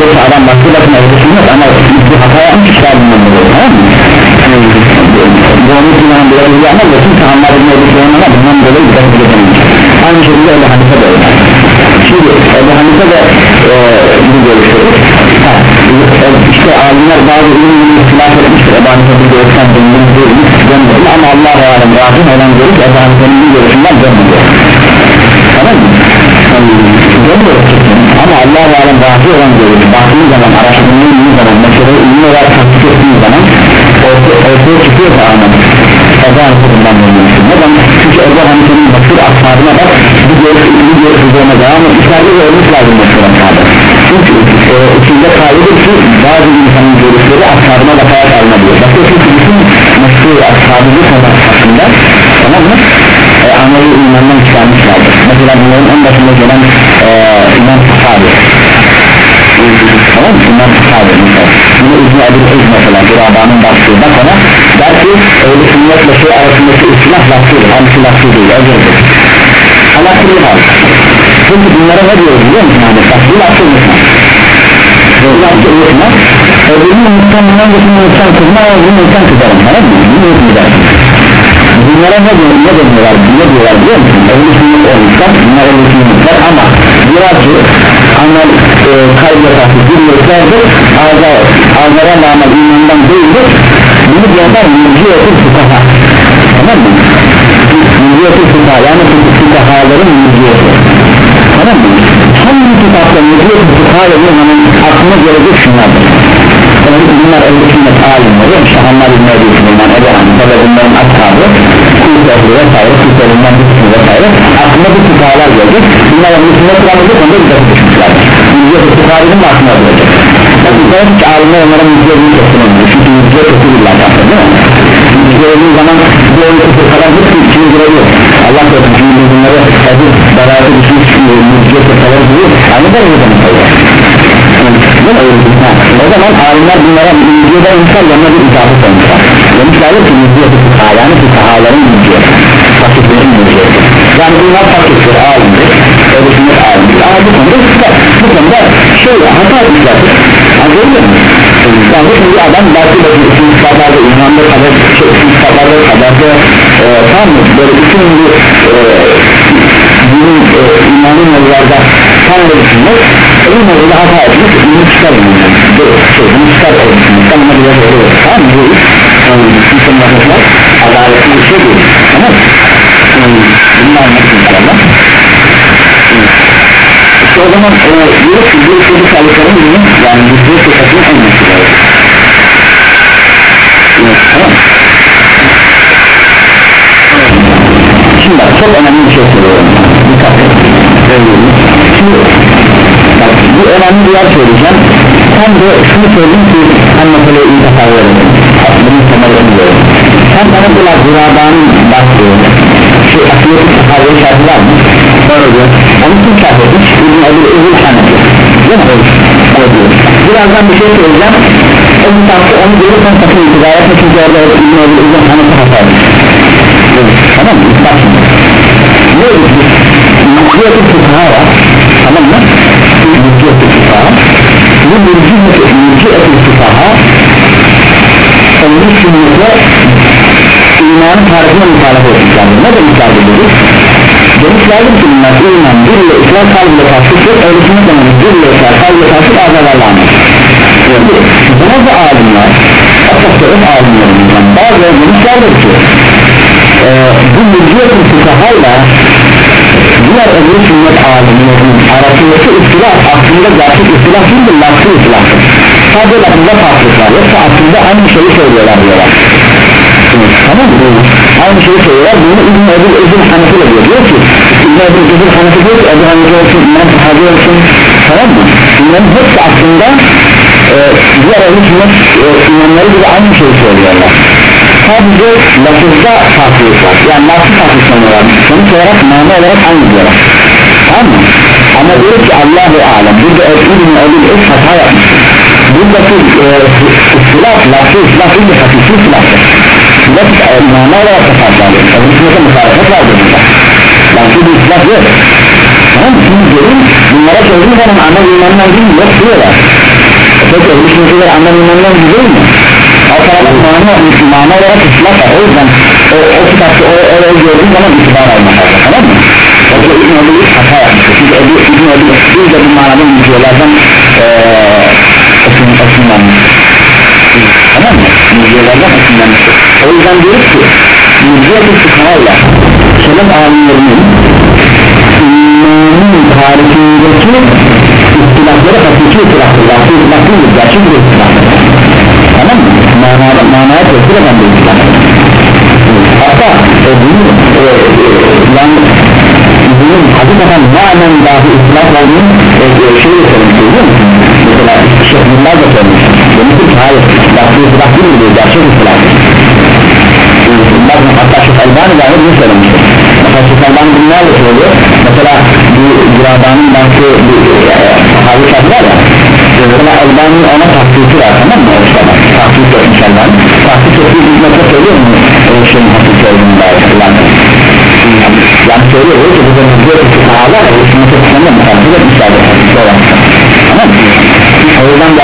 yoksa adam başka bakın evde sünnet ama bir hata yapmış işte bundan dolayı tamam mı? bu onun için yani bidat ediyor ama yakın sahanlar bin Ebu Süleyman'a bundan dolayı bidat ediyor aynı şekilde Ebu Hanife de öyle. Şimdi Ebu Hanife de e, bu görüşleri işte alimler bazı ürünleri ihtilaf etmiştir. Hanife bir görüşten döndüğünü dönmedi ama Allah-u Alem razım olan görüş Hanife'nin bir görüşünden dönmedi tamam mı? ama Allah-u Alem razı olan görüş baktığı zaman araştırdığı zaman meseleyi ünlü olarak takip ettiği zaman ortaya çıkıyor da Hanife bundan dönmüştür neden? çünkü Ebu Hanife'nin bakır ashabına bak bu görüş ünlü görüş üzerine devam ve olmuş lazım mesela ashabı çünkü e, içinde kayıdır ki bazı insanın görüşleri ashabına bakarak alınabiliyor bakıyorsun ki bütün meşhur ashabı bu konu hakkında tamam mı? E, ameli imandan çıkarmışlardır. Mesela bunların en başında gelen e, iman sahabi tamam mı? iman sahabi mesela. Bunu İbn-i İz mesela. Bir adamın baktığı bak ona. Der ki öyle sünnetle şey arasındaki ıslah lafzıdır hamsi lafzı değil özürdür ama kırıl hal çünkü bunlara ne diyoruz biliyor musun abi? Bak bu lafzı unutma bu lafzı unutma öbürünü unutsan bundan geçin unutsan kızma ama bunu unutsan kızarım. Tamam mı? bunu unutmayacaksın bunlara ne diyor ne diyorlar ne diyorlar biliyor musun? Öbürü sünnet olmuşlar bunlar öbürü sünnetler ama diyorlar ki amel e, kalbe tahtı zürriyetlerdir ağza ağzara rağmen imandan değildir. Bunu diyorlar mürciyetin fukaha. Tamam mı? mürciyetin fukaha yani fukahaların mürciyeti tamam mı? hangi kitapta mürciyetin fukaha yazıyor aklına gelecek şunlardır bunlar öyle sünnet alimleri işte Hammad İbn Ebi Süleyman Ebu Hanife ve bunların ashabı Ehli vesaire ehlinden bir kısmı vesaire. Aklına bu fukahalar gelecek bunlar öyle sünnet kuramızda konuda bir dakika düşmüşlerdir fukahaların da aklına gelecek ben hiç alimler onlara mürciyetin kesinlikle çünkü mürciye kesinlikle değil mi? gördüğü zaman bu oyun kısır kadar hepsi içine girebilir Allah korusun çünkü bunları hadi beraber düşmüş mürciye kısırları gibi aynı da öyle demek o zaman alimler bunlara mürciyede insan yanına bir icabı koymuşlar. Demişlerdir ki mürciye fıkha yani fıkhaların mürciye fakirlerin mürciye yani bunlar fakirdir alimdir. Öyle sünnet alimdir. Ama bu konuda fıkha bu konuda şey hata etmişlerdir anladın mı? yani şimdi adam belki de bütün kitaplarda imanlı kadar şey, kitaplarda kadar da e, tam böyle bütün bu e, dinin e, imanın yollarda tam da düşünmek emin oluyla hata etmek bunu çıkar yani bu şey bunu çıkar olmuşsunuz tam da biraz öyle olur tamam mı? Bu iş bütün vakıflar adaletli bir şey değil tamam mı? Bunu anlatın inşallah. İşte o zaman e, diyor ki bu çocuk sağlıkların bizim yani bu fırsatın en meşhur tamam şimdi bak çok önemli bir şey söylüyorum. Şimdi bak bu önemli bir yer söyleyeceğim. Sen de şunu söyleyeyim ki sen meseleyi iyi edin bunun temelini görün sen bana bu zirabanın baktığı şu akıllı tasavvur şartı var mı? doğru diyor onu kim şart etmiş? İbn Ebu Ebu Hanefi değil mi? birazdan bir şey söyleyeceğim. O kitapta onu görürsen sakın itibar etme çünkü orada İbn Ebu Ebu Hanefi hata tamam mı? bak şimdi ne olur ki? Mülkiyet-i fıkha var tamam mı? Mülkiyet-i fıkha bu mülkiyet-i fıkha onun sünnete imanın tarifine muhalefet etmişlerdir ne demişlerdir dedik? demişlerdir ki bunlar iman bir ile ikrar kalbile tasdiktir öyle sünnet dememiz bir ile ikrar kalbile tasdik azalarla anlar bazı alimler asasların alimlerimizden bazıları demişlerdir ki e, bu mülkiyet-i fıkhayla diğer öbür sünnet alimlerinin arasındaki ihtilaf aslında gerçek ihtilaf değil de lafzı ihtilaftır sadece lafızda farklılıklar yoksa aslında aynı şeyi söylüyorlar diyorlar tamam mı? aynı şeyi söylüyorlar bunu İbn-i Ebu Ezil Hanefi de diyor diyor ki İbn-i Ebu Ezil Hanefi diyor ki Ebu Hanefi olsun İmam Sahabi olsun tamam mı? bunların hepsi aslında e, diğer öbür sünnet e, imamları gibi aynı şeyi söylüyorlar sadece lafızda farklılık var. Yani lafız farklı sanıyorlar sonuç olarak mana olarak aynı diyorlar. Tamam mı? ama diyor ki Allahu Alem burada İbn Ebil Es hata yapmış buradaki e, silah lafı silah değil hakiki silahtır silah e, mana olarak da farklı alıyor tabi sınıfta mukarefet vardır burada lafı bir silah yok. Tamam mı? şimdi gelin bunlara söylediğim zaman amel imandan değil yok diyorlar. Peki öbür sınıflar amel imandan değil mi? O tarafta mana, mana olarak ıslah var. O yüzden o, o kitapta o, orayı gördüğün zaman itibar almak lazım tamam mı? Yoksa İbn Ebi hata yapmıştır çünkü Ebi, İbn Ebi bir de bu manada müziyelerden esinlenmiştir tamam mı? müziyelerden esinlenmiştir o yüzden diyoruz ki müziye bir fıkhayla selam alimlerinin imanın tarihindeki istilahları hakiki istilahtır lafı istilah değildir gerçek bir istilahtır mı? manaya, tesir eden bir istilahtır hatta e, bunu e, e, yani bunun hakikaten manen dahi istilah olduğunu e, e, şey söylemiş biliyor musun? mesela Yılmaz da söylemiş demiştir ki hayır lafı istilah değildir gerçek istilahtır bakın hatta Şeyh Elbani de bunu söylemiştir mesela Şeyh Elbani bunlarla söylüyor mesela bir Giradan'ın bansı bir e, sahabi var ya mesela Elbani'nin ona takdisi var tamam mı? takdis etmiş Elbani takdis ettiği bir nokta söylüyor mu? o şeyin hakiki olduğunu da yani söylüyor ki bu zaman diyor ki sahalar ya sünnete tutanla takdis etmişlerdir hakiki olan tamam mı? o yüzden de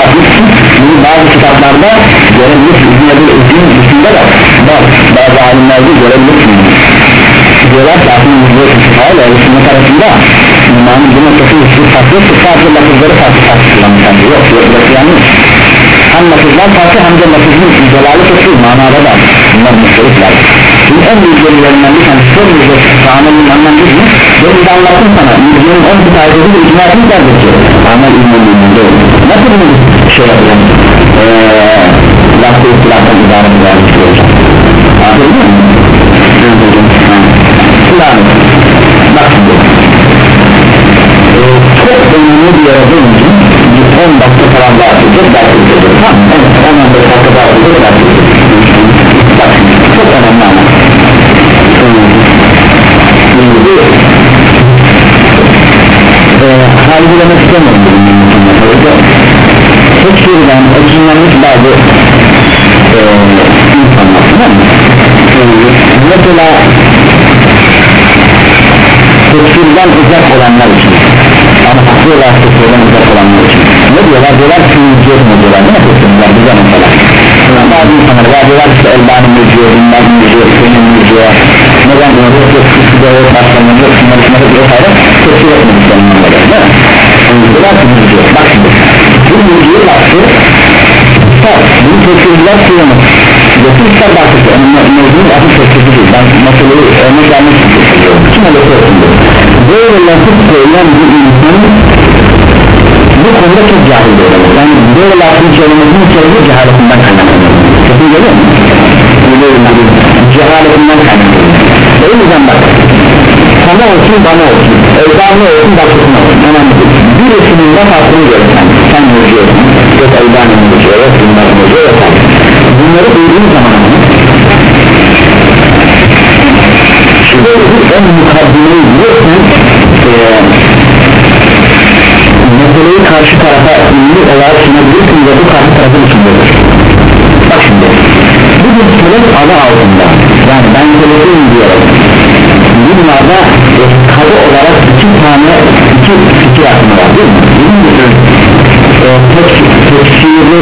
bunu bazı kitaplarda görebilirsin İzmir'de İzmir'in dışında da bazı alimlerde görebilirsin diyorlar ki aslında ve sünnet arasında imanın bir noktası hiçbir farklı sadece lafızları farklı farklı kullanmışlar yok yok yok yanlış hem lafızlar farklı hem de lafızın çok değil manada da bunlar müşterikler şimdi en büyük delillerinden bir tanesi çok büyük sahanenin anlamı mi? Ben de anlattım sana. Yüzünün en bir tarihleri de icma etmişlerdir ki amel ilminin nasıl bunu şey yapacağım? Eee lafı istilaftan ibaret vermiş olacak. Anladın mı? Silahı bak şimdi. ee, çok önemli bir yere dönünce bir 10 dakika falan daha atacak belki bir tamam evet 10 dakika daha atacak belki bak çok önemli ama şimdi e, halbuki demek istemiyorum şuradan ekinlenmiş bazı e, insanlar tamam mı? mesela tekfirden uzak olanlar için ama haklı olarak tekfirden uzak olanlar için ne diyorlar diyorlar ki müciyet mi diyorlar ne tekfirler bize mesela bazı insanlar var diyorlar ki Elbani müciye bilmem müciye senin müciye neden diyorlar yok yok kısıda yok başlamıyor yok şunları şunları diyor hayır tekfir etmedik senin anlamda değil mi diyorlar ki müciye bak şimdi bu müciye lafı bunu tekfirler kullanır Yoksa bakıcı, mevzunun adı teklifi değil Ben meseleyi örnek vermek istiyorum Kim olursa olsun Böyle lafız söyleyen bir insan Bu konuda çok cahil olur Yani böyle lafın söylemesinin sebebi cehaletinden kaynaklanıyor. Kesin geliyor mu? Cehaletinden kaynaklanıyor. O yüzden bak Sana olsun bana olsun. Evdanlı olsun başkasına olsun. Önemli Birisinin laf hakkını görürsen Sen. Mürcüyorsun Yok Elbani mürcüyor Yok bunlar mürcüyor Yok. Bunları duyduğun zaman bir en mukaddimeyi biliyorsan ee, meseleyi karşı tarafa ünlü olarak sunabilirsin ve bu karşı tarafın içindedir bak şimdi bu bir selef adı altında. Yani ben selefiyim diyorum. Bunlarda e, kadı olarak iki tane iki fikir akımı var değil mi? birincisi e, tek, tekfiri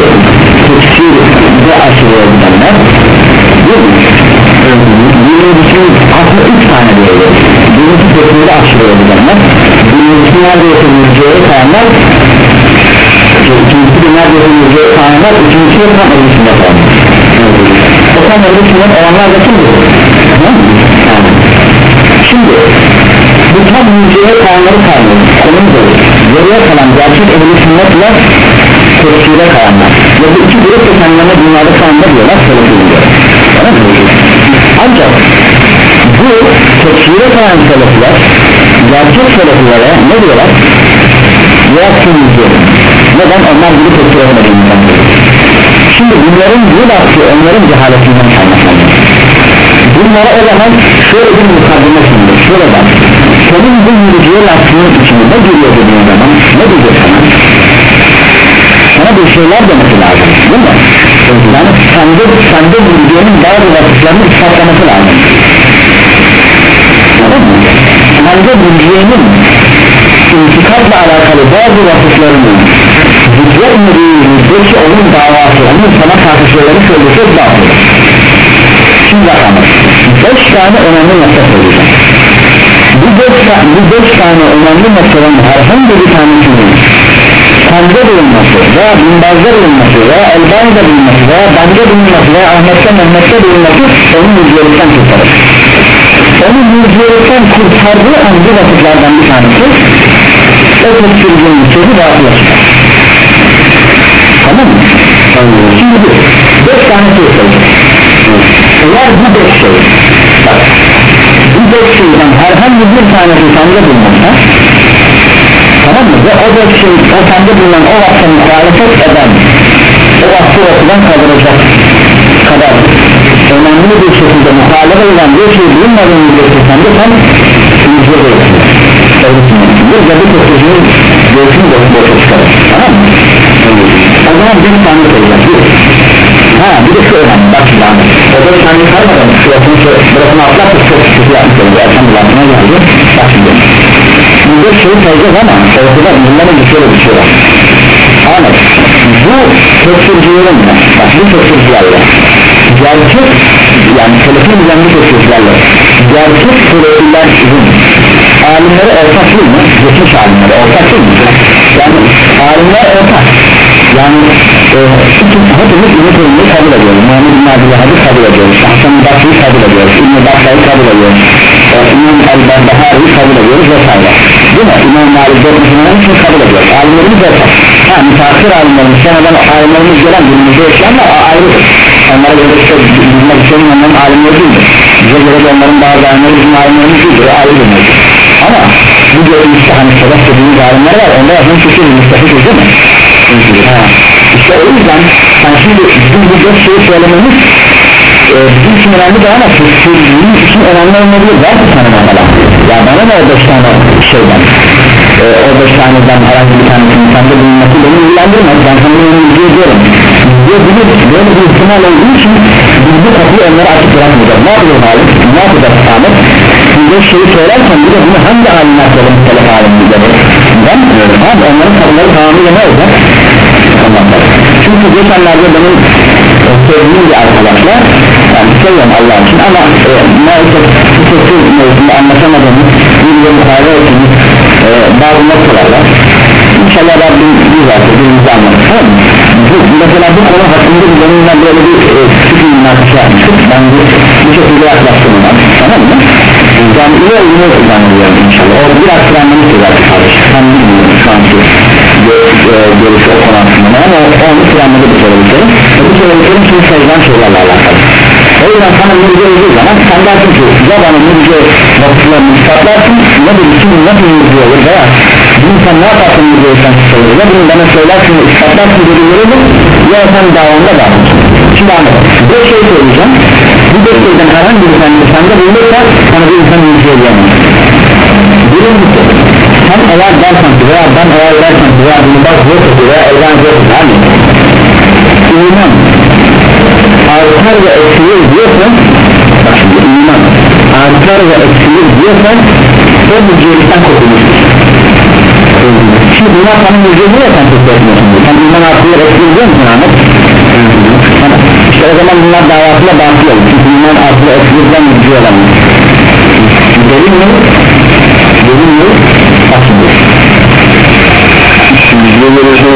tekfirde aşırıya gidenler değil mi? Birincisi aslında üç tane diyorlar birincisi tekfirde aşırıya gidenler birincisi neredeyse mürceye kayanlar ikincisi de neredeyse mürceye kayanlar üçüncüsü de tam ödüsünde kayanlar o tam ödüsünde olanlar da kimdir? şimdi bu tam mürceye kayanları kayanlar konumuz geriye kalan gerçek ehli sünnetle tefsire kayanlar ve bu iki grup da kendilerine dünyada kayanlar diyorlar. Tamam mı? Ancak bu tefsire kayan selefiler gerçek selefilere ne diyorlar? reaksiyon izliyor neden? Onlar gibi tefsir etmediğinden şimdi bunların bu lafı onların cehaletinden kaynaklanıyor. Bunlara o zaman şöyle bir mukaddime sunulur şöyle bak senin bu mürciye lastiğin içinde ne giriyor dediğin zaman ne diyecek sana sana bir şeyler demesi lazım değil mi? Yani sende, sende mürciyenin bazı vasıflarını ispatlaması lazım. Sende mürciyenin intikadla alakalı bazı vasıflarını zikretmediği müddetçe onun davası onun sana karşı şeyleri söyleyecek batıl şimdi bakalım 5 tane önemli nokta söyleyeceğim. Bu 5 tane, bu beş tane önemli noktadan herhangi bir tanesinin sende bulunması veya minbazda bulunması veya elbani'de bulunması veya bende bulunması veya Ahmet'te Mehmet'te bulunması onun mücadeletten kurtarır. Onun mücadeletten kurtardığı anca vakitlerden bir tanesi o tepkirliğinin sözü çıkar tamam mı? şimdi bu beş tane şey söyleyeceğim eğer bu beş şey bak bu beş şeyden herhangi bir tanesi sende bulunursa tamam mı? ve o beş şey o bulunan o vakta muhalefet eden o vakti ortadan kaldıracak kadar önemli bir şekilde muhalefet eden bir şey bulunmadığını müddetçe sende sen yüzde verirsin bir cadı kurtuluşunun göğsünü de boşa çıkarır tamam mı? o zaman bir tane söyleyeceğim bir. Ha bir de şu önemli. Bak şimdi abi. O da tane kalmadan şurasını şu burasını atlattık çok kötü yapmış oldu. Erken bulantıma geldi. Bak şimdi bu bir şey sayacağız ama ortada bunların bir şöyle bir şey var Ahmet bu tekfircilerin bak bu tekfircilerle gerçek yani telefon düzenli tekfircilerle gerçek telefonların alimleri ortak değil mi? geçmiş alimleri ortak değil mi? yani alimler ortak yani e, hepimiz ümit olmayı kabul ediyoruz. Muhammed bin Abdülhamid'i kabul ediyoruz. Hasan Basri'yi kabul ediyoruz. İbn-i Bakra'yı kabul ediyoruz. E, İmam El-Barbahari'yi kabul ediyoruz vesaire. Değil mi? İmam Malik Dörtmüşünün için kabul ediyoruz. Alimlerimiz ortak ha müteahhir alimlerimiz sonradan alimlerimiz gelen günümüzde yaşayanlar ayrıdır. Onlara göre işte bilmek için onların alimleri değildir. Bize göre de onların bazı alimleri bizim alimlerimiz değildir. Ayrıdır ama bu görünüşte hani sebep dediğimiz alimler var. Onda yazın fikir müstefik değil mi? İşte o yüzden yani şimdi bizim bu dört şeyi söylememiz e, bizim için önemli değil ama tefsirliğin için önemli olmayabilir belki tanımamalar ya bana ne o beş tane şeyden? E, o beş taneden herhangi bir tanesinin sende bulunması beni ilgilendirmez. Ben sana bunu ilgi ediyorum. Diye bilir böyle bir ihtimal olduğu için biz bu kapıyı onlara açık bırakmayacağız. Ne yapacağız Malik ne yapacağız Ahmet bize şeyi söylerken bir de bunu hangi alimler söylemiş telef alimler ben abi onların kapıları tamamıyla ne olacak çünkü geçenlerde benim e, sevdiğim bir arkadaşlar yani seviyorum Allah için ama e, maalesef bu sesi mevzunda anlaşamadığımız bir de mukayede ettiğimiz e, bazı noktalar var İnşallah Rabbim güzelse birimizi anlatır tamam. Mı? Mesela bu konu hakkında biz onunla böyle bir e, küçük bir münakaşa yapmıştık ben bu, bu şekilde yaklaştım ona. Tamam mı? yani iyi olduğunu zannediyorum inşallah. Orada biraz planlamış zaten kardeş. Tam bilmiyorum şu anki e, görüşü o konu hakkında ama onu planladı bu söylediklerim bu söylediklerim şimdi sayılan şeylerle alakalı yüzden sana mürce olduğu zaman sen dersin ki ya bana mürce vakıflarını ispatlarsın ya da için nasıl mürce olur veya bu insan ne yaparsın mürce olsan söyler ya bunu bana söylersin ispatlarsın dediği olur ya sen davanda davranırsın şimdi anladım bir şey söyleyeceğim. Bu beş şeyden herhangi bir tane sende bulunursa sana bir insan mürce edemez birincisi sen eğer dersen ki veya ben eğer dersen ki veya bunu bak tutuyor veya evden tutuyor hani iman artar ve eksilir diyorsan bak şimdi iman artar ve eksilir diyorsan o mücadeletten kurtulmuştur şimdi bunlar sana mücadele sen kurtulmuyorsun sen iman artıyor eksilir diyor musun Ahmet? işte o zaman bunlar davasıyla batıl olur çünkü iman artıyor eksilirden mücadele olamıyor delil mi? delil mi? bak şimdi böyle şey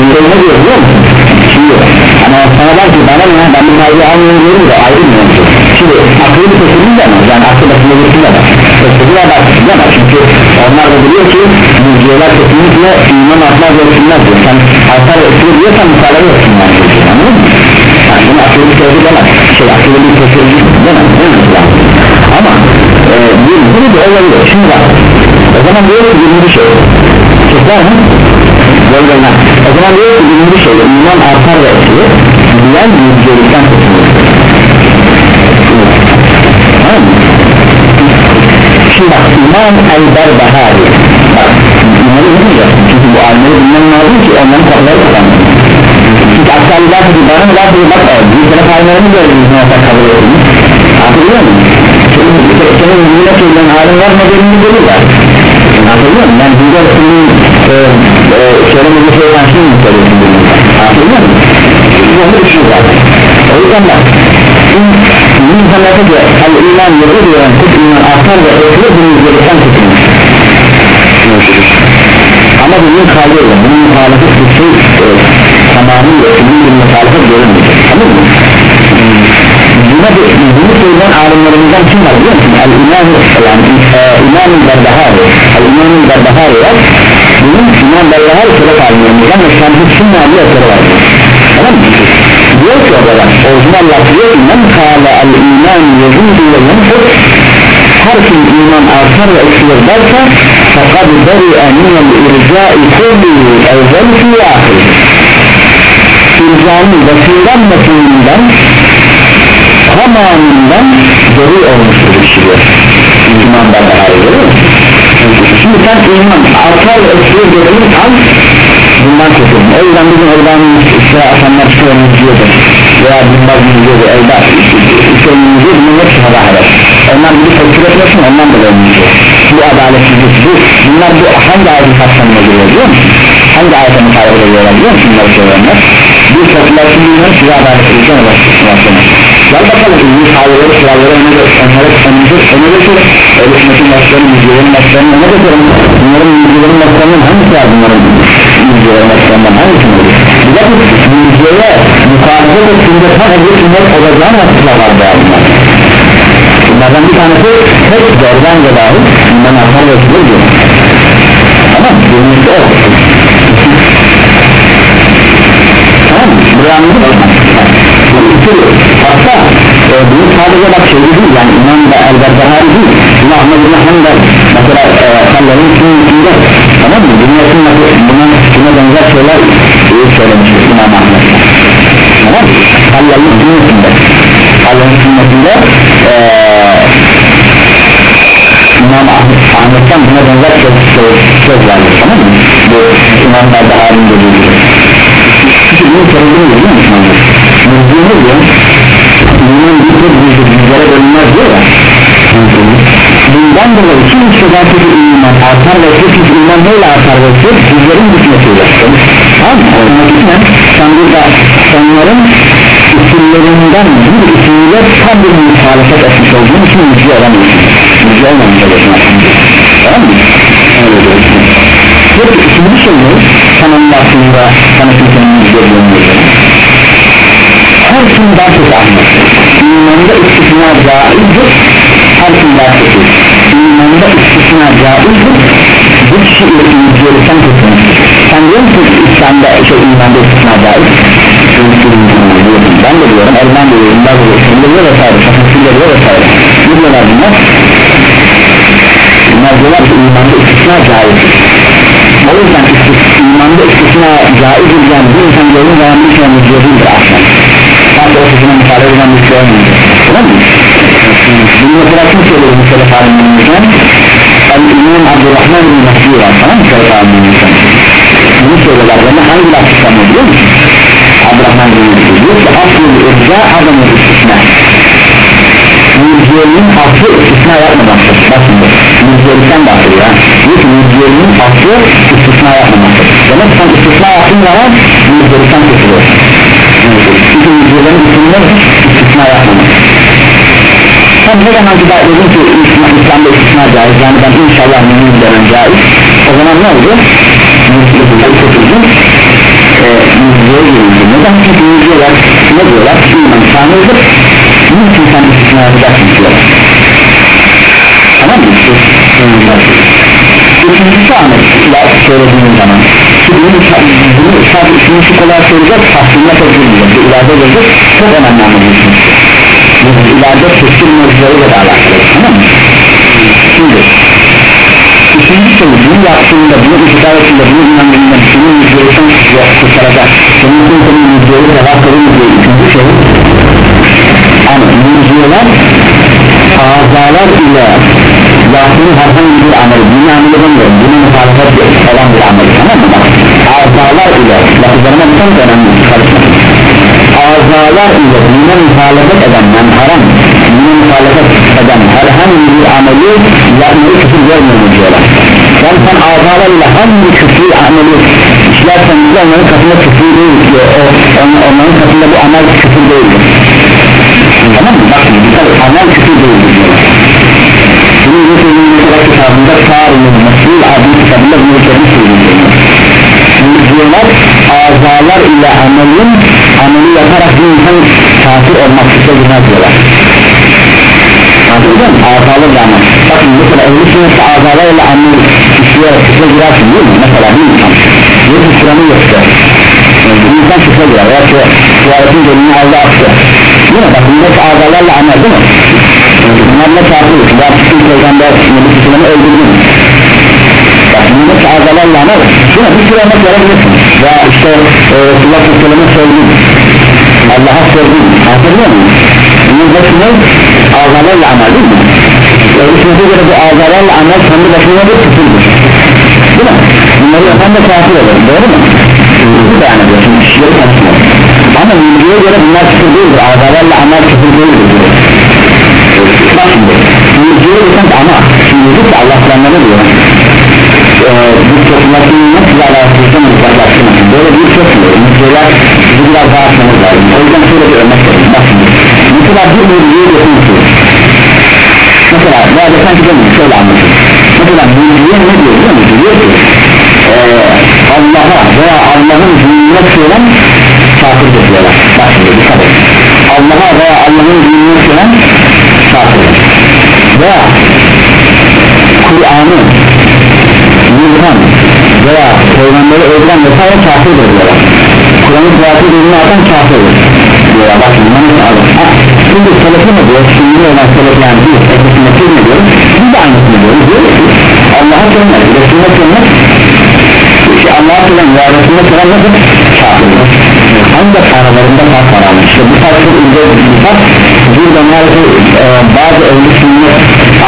ne diyor biliyor musun? şimdi ama sana der ki bana ne ben bu kaygı almıyorum da ayrı mı şimdi akıllı bir kesilin de yani aklı basında geçsin de kesilin de ama çünkü onlar da biliyor ki müziyeler kesinlikle iman atmaz ve etsinler diyor. Sen altar ve etsinler diyorsan müsaade etsin yani. Anladın mı? yani bunu akıllı bir kesilin demez şey akıllı bir kesilin demez demez ama e, bir, bir de olabilir şimdi bak o zaman diyor ki bir şey. Çocuklar mı? Böyle O zaman diyor ki birinci şeyde iman artar ve eksilir Diyen yüzgelikten kurtulur mı? Şimdi bak İmam el-Berbahari bak bunları bilmeyeceksin çünkü bu alimleri bilmem lazım ki onların kapıları kapanır. Çünkü aksal lafı bir bana lafı bir bak bir kere alimlerini gördünüz olsa kabul edin hatırlıyor musun? senin bilmek edilen alim var ne dediğini görürler hatırlıyor musun? ben bilgi senin e, e, söylemediği şey ben şimdi. Söylüyorsun hatırlıyor musun? bunu düşünüyor zaten o yüzden bak bu insanlar ki el iman yolu diyor kut iman artar ve ötürü bunu izledikten ama bunun kalıyor bunun muhalefet bir şey e, tamamıyla bunun bir muhalefet görünmeyecek. Tamam mı? Bir, bunu söyleyen alimlerimizden kim var biliyor musun? El-İmam yani e, İmam-ı Berdahari El-İmam-ı Berdahari var. Bunun İmam Berdahari sebep alimlerimizden ve şerhi sünni adlı eseri var. Tamam mı? diyor ki orada orijinal laf diyor ki men kâle el-İman yezidu ve yenfut her kim iman artar ve eksilir derse fakat beri'e minel ircai kulli evvel fi ahir ircanın basından mesulünden tamamından geri olmuştur kişidir iman da iyi şimdi sen iman artar ve dediğin an bundan kurtuldun o yüzden bizim Evda'nın işte asanlar çıkıyoruz diyordu veya bilmez diyordu Hüseyin'in diyor bunun hepsi hava haber onlar bir tepkir etmesin ondan da ölmüştür bu adaletsizlik bu bunlar bu hangi ayetin kapsamına giriyor biliyor musun? hangi ayete mutabık ediyorlar biliyor musun bunları söyleyenler? Bir bilmiyorum size adaletsizlikten ulaştırmasını gel bakalım ünlü sahibeleri silahları öne onlara önümüzü öne götürün öyle sünnetin başlarının yüzlerin başlarının öne götürün bunların yüzlerin başlarının hangisi var bunların? Yüzlerin başlarından hangisi var bir de bu yüzlere muhalefet ettiğinde tam bir sünnet olacağını nasıl var bu adımlar bunlardan bir tanesi tek zordan ve dahi bundan artar ve silir diyor tamam birincisi o. Tamam mı? buraya anladın mı? Hatta e, bunu sadece bak şey değil yani İmam da Elberdahari değil İmam Ahmet bin Hanbel mesela e, Hallerin içinde tamam mı? Dünyasın bunun buna benzer şeyler iyi söylemiştir İmam Ahmet tamam mı? Hallerin içinde Hallerin sünnetinde e, İmam Ahmet'ten buna benzer söz, söz verdi tamam mı? Bu İmam Berdahari'nin dediği gibi çünkü bunu sorulduğunu biliyor musun? Muzluğunu diyor bir tek bizlere bölünmez diyor ya Bundan dolayı kim şedatı iman artar ve siz iman neyle artar ve siz bizlerin gitmesiyle Tamam mı? Otomatikmen sen onların usullerinden bir usulle tam bir muhalefet etmiş olduğun için müjde olamıyorsun Müjde olmamış oluyorsun Tamam mı? Öyle diyorsun Peki ikinci şey ne? Sanın aslında sana kimsenin olmuyor kim ders et Ahmet İmanda istisna caizdir her kim ders et İmanda istisna caizdir bu kişi ile ilgilenirsen kesinlikle sen. Diyor musun İslam'da şey imanda istisna caiz. Ben de diyorum Erman da diyorum ben de diyorum de diyor vesaire şakasıyla diyor vesaire ne diyorlar bunlar? Bunlar diyorlar ki imanda istisna caiz. O yüzden imanda istisna caizdir yani bir insan yolun dayanmış ve mücadeledir aslında o sözüne müsaade eden bir şey olmayacak tamam mı? bunu mesela kim söylüyor bu sebep alimlerimizden El-İmam Abdurrahman bin Mahdi var tamam mı sebep alimlerimizden bunu söylüyorlar. Bana hangi laf tutamıyor biliyor musun? Abdurrahman bin Mahdi diyor ki asıl irca adamı istisna. Mürciyenin aslı istisna yapmamaktır bak şimdi Mürciyelikten bahsediyor. Ki mürciyenin aslı istisna yapmamaktır demek sen istisna yaptığın zaman mürciyelikten kurtuluyorsun çünkü mürciyelerin isimleri istisna yapmamak sen ne zaman ki dedin ki İslam'da istisna caiz. Yani ben inşallah mümin demem caiz. O zaman ne oldu? mürciyelikten kurtuldun mürciyeye girildi neden? çünkü mürciyeler ne diyorlar? iman kamildir niçin sen istisna yapacaksın? diyorlar tamam mı? üçüncüsü Ahmet söylediğin zaman. Bunu, bunu sadece üçüncüsü kolay söyleyecek aslında çok bilmeyecek ileride gelecek çok önemli anlayacak ileride tefsir mevzularıyla da alakalı tamam mı? şimdi üçüncü soru bunu yaptığında bunu itikad ettiğinde bunu inandığında senin müjdelikten yok kurtaracak senin için senin müjdeyi cevap verir diye üçüncü şey yani müjdeler azalar ile lafını herhangi bir ameli dini ameli demiyorum dini muhalefet olan bir amel. Tamam mı? Bak azalar ile lafızlarıma çok önemli karışmasın azalar ile dine muhalefet eden yani haram dine muhalefet eden herhangi bir ameli yapmayı küfür görmüyor diyorlar. Yani sen azalar ile hangi küfür ameli işlersen bile onların katında küfür değil diyor. Onların katında bu amel küfür değildir tamam mı? bak tabi amel küfür değildir bunun getirdiği mesela kitabında Sa'rı'nın Mesul adlı kitabında bunu kendi söylüyor diyorlar azalar ile amelin ameli yaparak bir insan kafir olmak istediğine diyorlar. Anladın mı? azalar ile amel. Bakın mesela ehli sünnette azalar ile amel işliyor şüphe girersin değil mi? mesela bir insan. Bir sıranı yoksa. Bir insan şüphe girer veya ki tuvaletin gölünü aldı attı değil mi? bak bunlar azalarla amel değil mi? bunlarla kafir veya çıkın peygamber Nebi Süslem'i öldürdün bak bunlar azalarla amel değil mi? bir sürü örnek verebilirsin veya işte e, Resulullah Süslem'i söyledin Allah'a söyledin hatırlıyor musun? bunun ne? azalarla amel değil mi? Ölçüsüne göre bu azalarla amel kendi başına bir küfürdür değil mi? bunları yapan da kafir olur doğru mu? Bu beyan ediyorsun kişileri konuşmuyor ama bilgiye göre bunlar küfür değildir. Azalarla amel küfür değildir. Diyor bak şimdi bilgiye göre ama şimdi de Allah planları diyor? Ee, bu toplumların nasıl alakasından uzaklaştırmasın böyle bir çok mu? Müzeler bizi biraz daha açmamız lazım. O yüzden şöyle bir örnek verin bak şimdi mesela bir bilgiye götürmüşsün mesela veya da sanki demin şöyle anlatayım mesela bilgiye ne diyor biliyor musun? diyor ki ee, Allah'a veya Allah'ın dinine söylen kafir diyorlar. Bak şimdi dikkat et Allah'a veya Allah'ın dinine söylen kafir veya Kur'an'ı yıkan veya peygamberi öldüren vesaire kafir diyorlar. Kur'an'ı kıyafet dinine atan kafir diyorlar. Bak şimdi şimdi selefi ne diyor şimdi olan selef yani bir eklisindeki ne diyor biz de aynısını diyoruz. Diyor ki Allah'a söylemek Resulüne söylemek ki Allah'a veya Resulüne söyleyen nedir? kafirdir ancak aralarında fark var ama bu fark çok ince bir fark burada maalesef e, bazı evli sünnet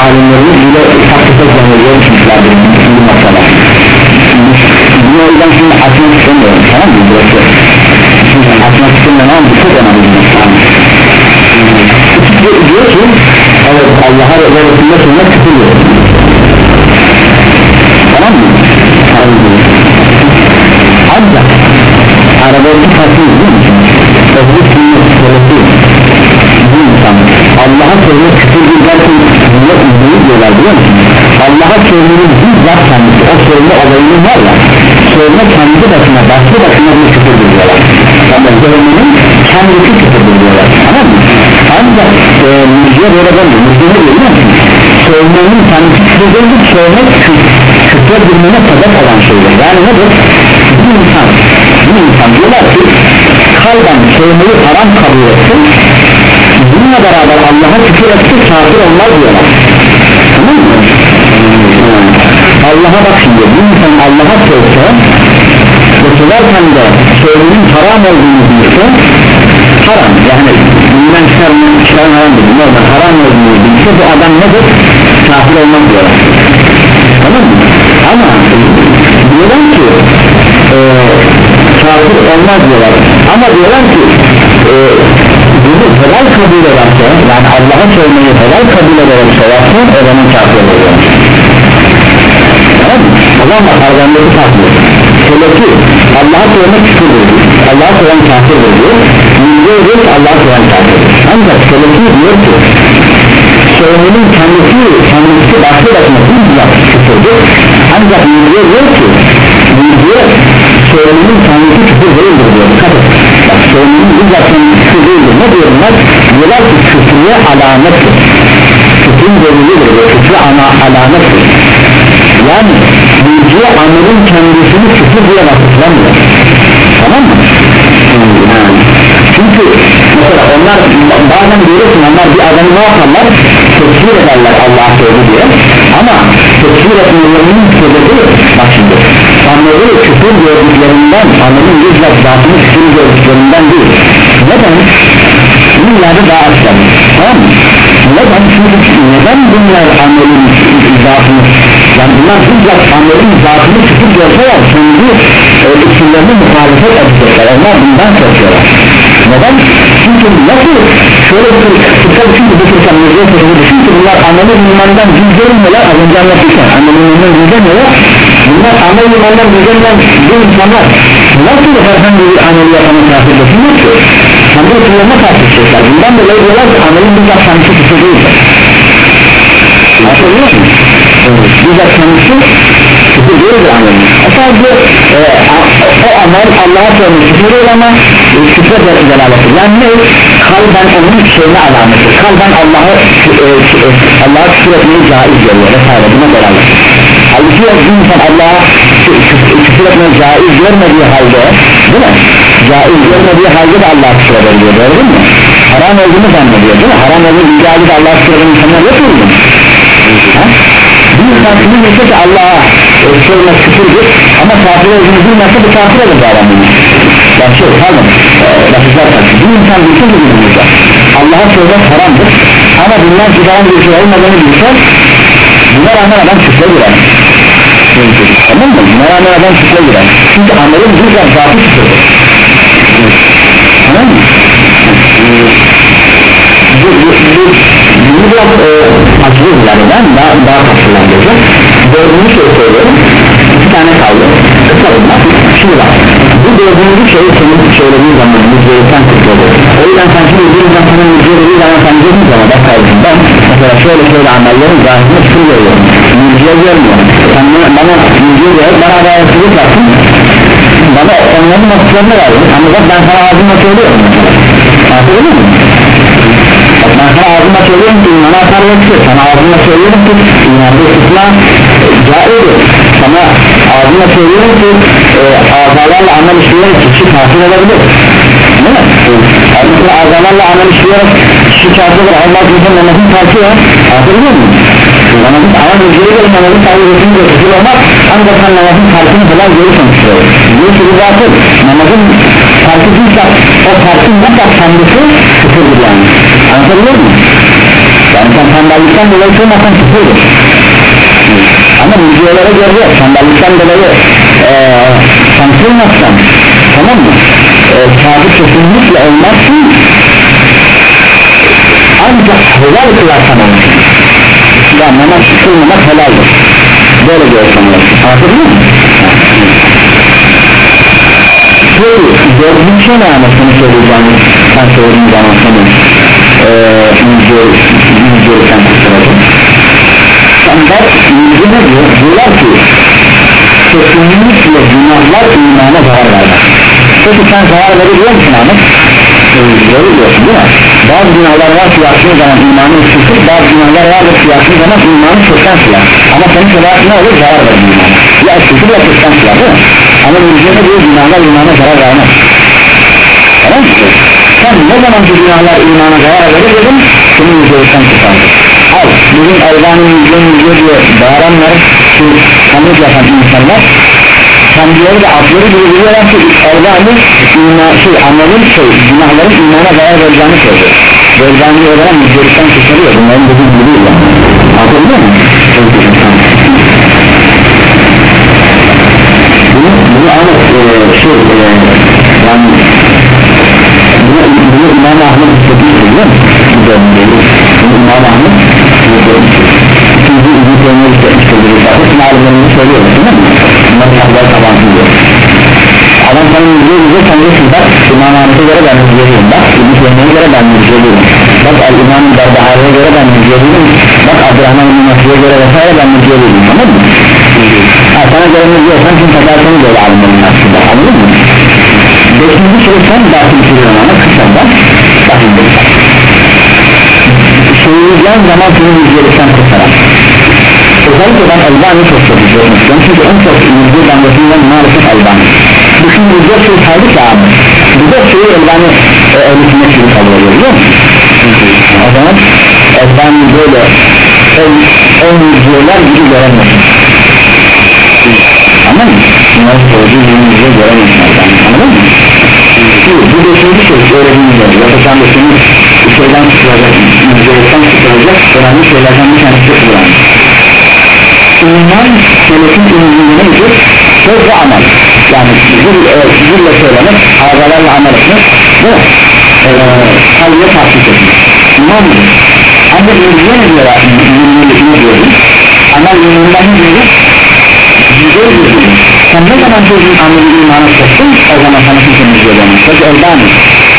alimlerimiz bile tefek zannediyor çıkmışlardır bu noktada bunu o yüzden şimdi açmak istemiyorum tamam mı? Burası. Şimdi açmak istemiyorum bu çok önemli bir nokta diyor, ki evet Allah'a ve Resulüne söylemek küfür diyor tamam mı? Ancak aradaki musun? Ehli sünnet insan Allah'a söylemek küfür belki millet izleyi diyorlar biliyor musun? Allah'a söylemenin bizzat kendisi o söyleme olayının var ya söyleme kendi başına başlı başına bir küfürdür diyorlar ama söylemenin kendisi küfürdür diyorlar tamam mı? ancak e, müjde böyle demiyor müjde ne diyor musun? kendisi küfür değildir küfür bilmene sebep olan şeydir yani nedir? Bir insan bir insan diyorlar ki kalben söylemeyi haram kabul etsin bununla beraber Allah'a küfür etsin kafir olmaz diyorlar tamam mı? Allah'a bak şimdi bir insan Allah'a söylese ve söylerken de söylemenin haram olduğunu bilse haram yani bilmem çıkarma çıkarma haram değil normal haram olduğunu bilse bu adam nedir? kafir olmaz diyorlar tamam mı? ama diyorlar ki e, kafir olmaz diyorlar. Ama diyorlar ki e, bunu helal kabul ederse yani Allah'a söylemeyi helal kabul ederek söylerse o zaman kafir oluyor. Tamam o zaman aralarındaki ki Allah'a söylemek küfürdür Allah'a söyleyen kafirdir diyor Yüzde diyor ki Allah'a söyleyen kafirdir ancak şöyle diyor ki söylemenin kendisi kendisi başlı başına bizzat küfürdür. Ancak yüzde diyor ki yüzde söylemenin kendisi küfür değildir diyor. Et bak söylemenin bizzat kendisi küfür değildir. Ne diyorlar diyorlar ki küfrüye alamettir küfrün delilidir ve küfrü ana alamettir yani yüzde amelin kendisini küfür diye vasıflamıyor tamam mı? Yani. çünkü mesela onlar bazen görüyorsun onlar bir adamı ne yaparlar tekfir ederler Allah'a söyledi diye ama tekfir etmelerinin sebebi bak şimdi ameli küfür gördüklerinden amelin bizzat zatını küfür gördüklerinden değil neden? dünyada daha açlar tamam mı? neden? çünkü neden bunlar amelin zatını yani bunlar bizzat amelin zatını küfür görseler kendi e, isimlerini muhalefet edecekler onlar bundan korkuyorlar neden? Çünkü nasıl şöyle bir kutsal için bir düşünsen, mezun sözü düşün ki bunlar anlamı imandan cüzdanmıyorlar, az önce anlattık ya, anlamı imandan cüzdanmıyorlar. Bunlar amel imandan cüzdanmayan bu insanlar nasıl herhangi bir amel yapana tahsil etsinler ki? Hem de oturulma tahsil etsinler. Bundan dolayı diyorlar ki amelin bizzat kendisi kısa değildir. Anlatabiliyor musunuz? Bizzat kendisi küfür değildir amelin sadece e, o amel Allah'a söylemiş küfür değil ama e, küfür delaleti yani ne? kalben onun şeyine alameti kalben Allah'ı e, e, Allah'a küfür etmeyi caiz görüyor vesaire buna delalet halbuki yok bir insan Allah'a küfür etmeyi caiz görmediği halde değil mi? caiz görmediği halde de Allah'a küfür edebiliyor doğru değil mi? haram olduğunu zannediyor değil mi? haram olduğunu bildiği halde de Allah'a küfür eden insanlar yok mu? bir insan bilirse ki Allah'a e, söylemek küfürdür ama kafir olduğunu bilmezse bu kafir olur bu yani şey pardon. E, lafızlar karşı bir insan bilsin ki bilmeyecek Allah'a söylemek haramdır. Ama bundan çıkaran bir şey olmadığını bilse buna rağmen adam küfre girer. Tamam mı? buna rağmen adam küfre girer. Çünkü amelin bizzat zatı küfürdür tamam mı? bu, bu, bu, bunu biraz e, açılırlardan daha, daha kapsılandıracak dördüncü şey söylüyorum iki tane kaldı. Kısa bunlar şimdi bak bu dördüncü şey senin söylediğin zaman müzeyden kutladı o yüzden sen şimdi bir insan sana müzeye dediği zaman sen diyorsun zaman bak kardeşim ben mesela şöyle şöyle amellerin zahirine küfür veriyorum. Müzeye görmüyorum sen bana, bana müzeye ver bana adaletlilik yapsın bana onların nasıllarını verdin. Ama bak ben sana ağzımla söylüyorum. Anladın mı? Ben sana ağzıma söylüyorum ki imana yoksa sana ağzıma söylüyorum ki imanda istisna caizdir sana ağzıma söylüyorum ki e, azalarla amel işleyerek kişi kafir olabilir değil mi? Mesela azalarla amel işleyerek kişi kafir olur Allah kimse namazın ya. Anlatabiliyor muyum? namazın ama müjdeyi göre namazın tersi götürünce kafir olmaz. Ancak sen namazın tersini falan kafir olur diyor ki zatı namazın değilse o tersin mutlak kendisi küfürdür yani olur mu? Yani sen sandalyelikten dolayı sormasan küfürdür ama müziğelere göre yok sandalyelikten dolayı e, sansılmazsan tamam mı? E, kesinlikle olmazsın. Ancak helal kılarsan olursun ya namaz kılmamak helaldir. Böyle diyor sanıyorsun anladın mı? Peki, dördüncü şey ne anasını söyleyeceğim sen söyleyince anlatamıyorum müjdeyi sen kurtaracak Fakat müjde ne diyor? Diyorlar ki kesinlikle günahlar imana zarar vermez Peki sen zarar veriyor musun Ahmet? Veriyorsun değil mi? Bazı günahlar var ki yaptığın zaman imanı ısıtıp bazı günahlar var ki yaptığın zaman imanı çoktan silah Ama senin olarak ne olur? Zarar verir imana Ya ısıtıp ya çoktan silah değil mi? Ama müjdeme diyor günahlar imana zarar vermez Tamam mı? Ne zaman ki günahlar imana zarar verir dedim senin müjdelikten kurtardır Al bugün Elvan'ın müjde müjde diye bağıranlar şu kanlık yapan insanlar kendileri de atları gibi biliyorlar ki Elvan'ın şey, amelin şey, günahların imana zarar vereceğini söylüyor. Vereceğini olarak müjdelikten kurtarıyor bunların değil yani. Anladın mı? bunu, bunu Ahmet e, şey e, yani bunu İmam Ahmet Hüseyin söylüyor mu? İmam Ahmet Şimdi İbn Teymiye işte işlediği risalet malumlarını söylüyoruz değil mi? Bunlar sahipler tabansız diyor Adam sana yüzüyor bize sen diyorsun bak İmam Ahmet'e göre ben yüzüyorum bak İbn Teymiye'ye göre ben yüzüyorum Bak El İmam Dardahari'ye göre ben yüzüyorum Bak Abdurrahman İbn Mesih'e göre vesaire ben yüzüyorum tamam mı? Ha, sana göre yüzüyorsan şimdi takarsını göre alimlerin aslında anladın mı? Beşinci soru sen dahil ediyorsun ama kısadan dahil ediyorsun Söyleyeceğin zaman seni yüzgelikten kurtaran Özellikle ben Albani çok çok üzülmüştüm çünkü en çok yüzge damgasından maalesef Albani. Bütün yüzge suyu kaldı ki abi. Yüzge suyu Albani e, ehlisinden suyu kalıyor biliyor musun? O zaman Albani böyle en, en yüzgeler gibi göremiyorsun. Bunlar sorucu günümüzde gören insanlar anladın mı? Bu beşinci söz öğrenimler yapacağım da şey, seni bir şeyden tutulacak müzeyekten tutulacak önemli şeylerden bir tanesi tutulan İman selefin ünlülüğü nedir? Söz ve amel yani zil, e, zille söylemek ağzalarla amel etmek ve e, kalbine tatbik etmek İman mıdır? Ama ünlülüğü ne diyor? Ünlülüğü ne diyor? Amel ünlülüğünden ne diyor? Yüzey diyor sen ne zaman sözün ameli imanı soktun o zaman sana kimse müziğe dönmüş söz elden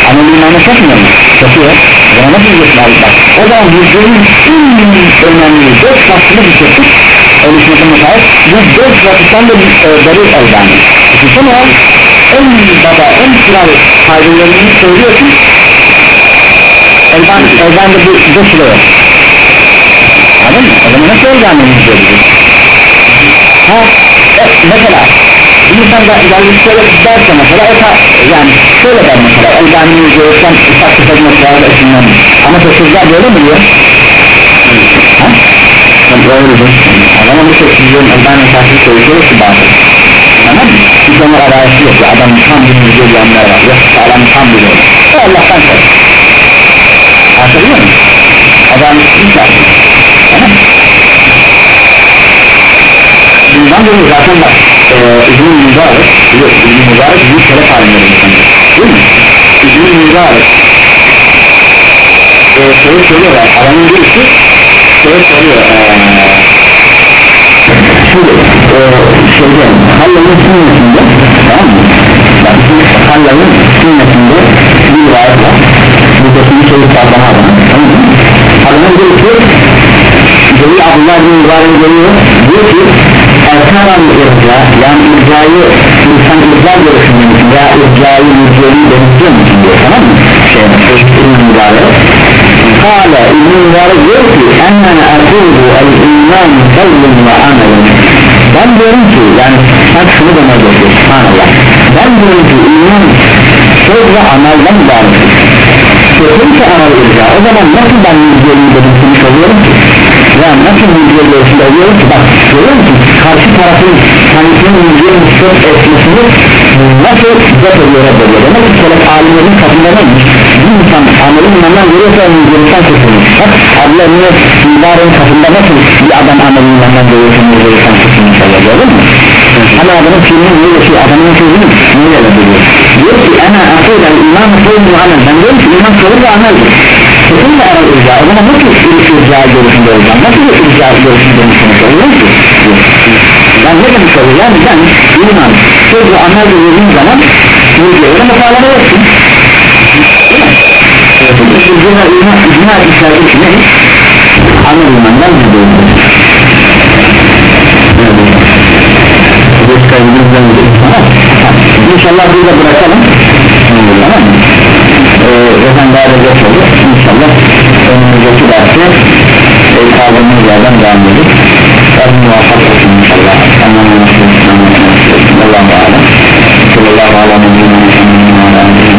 ameli imanı sokmuyor mu? sokuyor Buna nasıl diyeceksin abi bak O zaman yüzdeğin en önemli dört faslını bitirdik Oluşmasına müsait Bu dört vakitten de e, delil elden Düşünsene ya En baba en kral faydalarını söylüyorsun. Elden de bir beş kilo yok Anladın mı? O zaman nasıl de yüzdeği Ha mesela bir insan da gelmiş şöyle derse mesela o ta, yani şöyle der mesela elbani görürsen ufak tefek noktalarda ışınlanır ama sessizler böyle mi diyor? ha? O zaman bu sessizliğin elbani esasını söylüyor ki bazı tamam mı? hiç onlar arayışı yok ya adam tam bir müziği diyenler var yok adam tam bir yol o Allah'tan kork anlatabiliyor muyum? adam hiç yapmıyor tamam mı? Bundan dolayı zaten bak e, İbn-i Mübarek yok İbn-i Mübarek büyük şeref alimleri değil mi? İbn-i Mübarek e, şöyle söylüyorlar adamın birisi söylüyor e, şimdi e, şeyde Halil'in sünnetinde tamam mı? bak Halil'in sünnetinde bir rivayet var bu kesimi çocuk sağlama adına tamam mı? adamın birisi Celil Abdullah bin Mübarek geliyor diyor ki Erkan irca yani ircayı insan irca görüşünün veya ircayı ircayı belirtiyor musun diyor tamam mı? Şey, İbn-i Mübarek Kale İbn-i Mübarek diyor ki Enen akudu el iman kavlun ve amelin Ben diyorum ki yani sen şunu demeye geçiyor Subhanallah. Ben diyorum ki iman söz ve amelden ibarettir. Kesinlikle amel irca o zaman nasıl ben ircayı belirtmiş oluyorum ki? Yani nasıl müziğe görüşünde oluyor ki bak görüyor musun karşı tarafın kendisinin müziğe müstök etmesini nasıl def ediyor reddediyor demek ki kelek alimlerin katında neymiş bir insan ameli imandan görüyorsa müziğinden kesilmiş. Bak abla niye katında nasıl bir adam ameli imandan görüyorsa müziğinden kesilmiş oluyor gördün mü? Ama adamın fiilini niye geçiyor? Adamın sözünü niye reddediyor diyor ki ana akıyla iman sözünü amel ben diyorum ki iman sözü ve ameldir kesinlikle aral irca o zaman nasıl irca görüşünde olacağım? Nasıl bir irca görüşünde olmuş oluyor ki yani ne demek oluyor? Yani ben iman söz ve amel dediğim zaman değil mi? irca ve iman icma etmişlerdir ki ne? amel imandan gidiyoruz İnşallah burada bırakalım. Tamam mı? Ee, zaten daha da geç olur inşallah önümüzdeki dersi e, kaldığımız yerden devam edip Rabbim muvaffak olsun inşallah. Anlamına nasıl olsun Allah'a emanet olsun Allah'a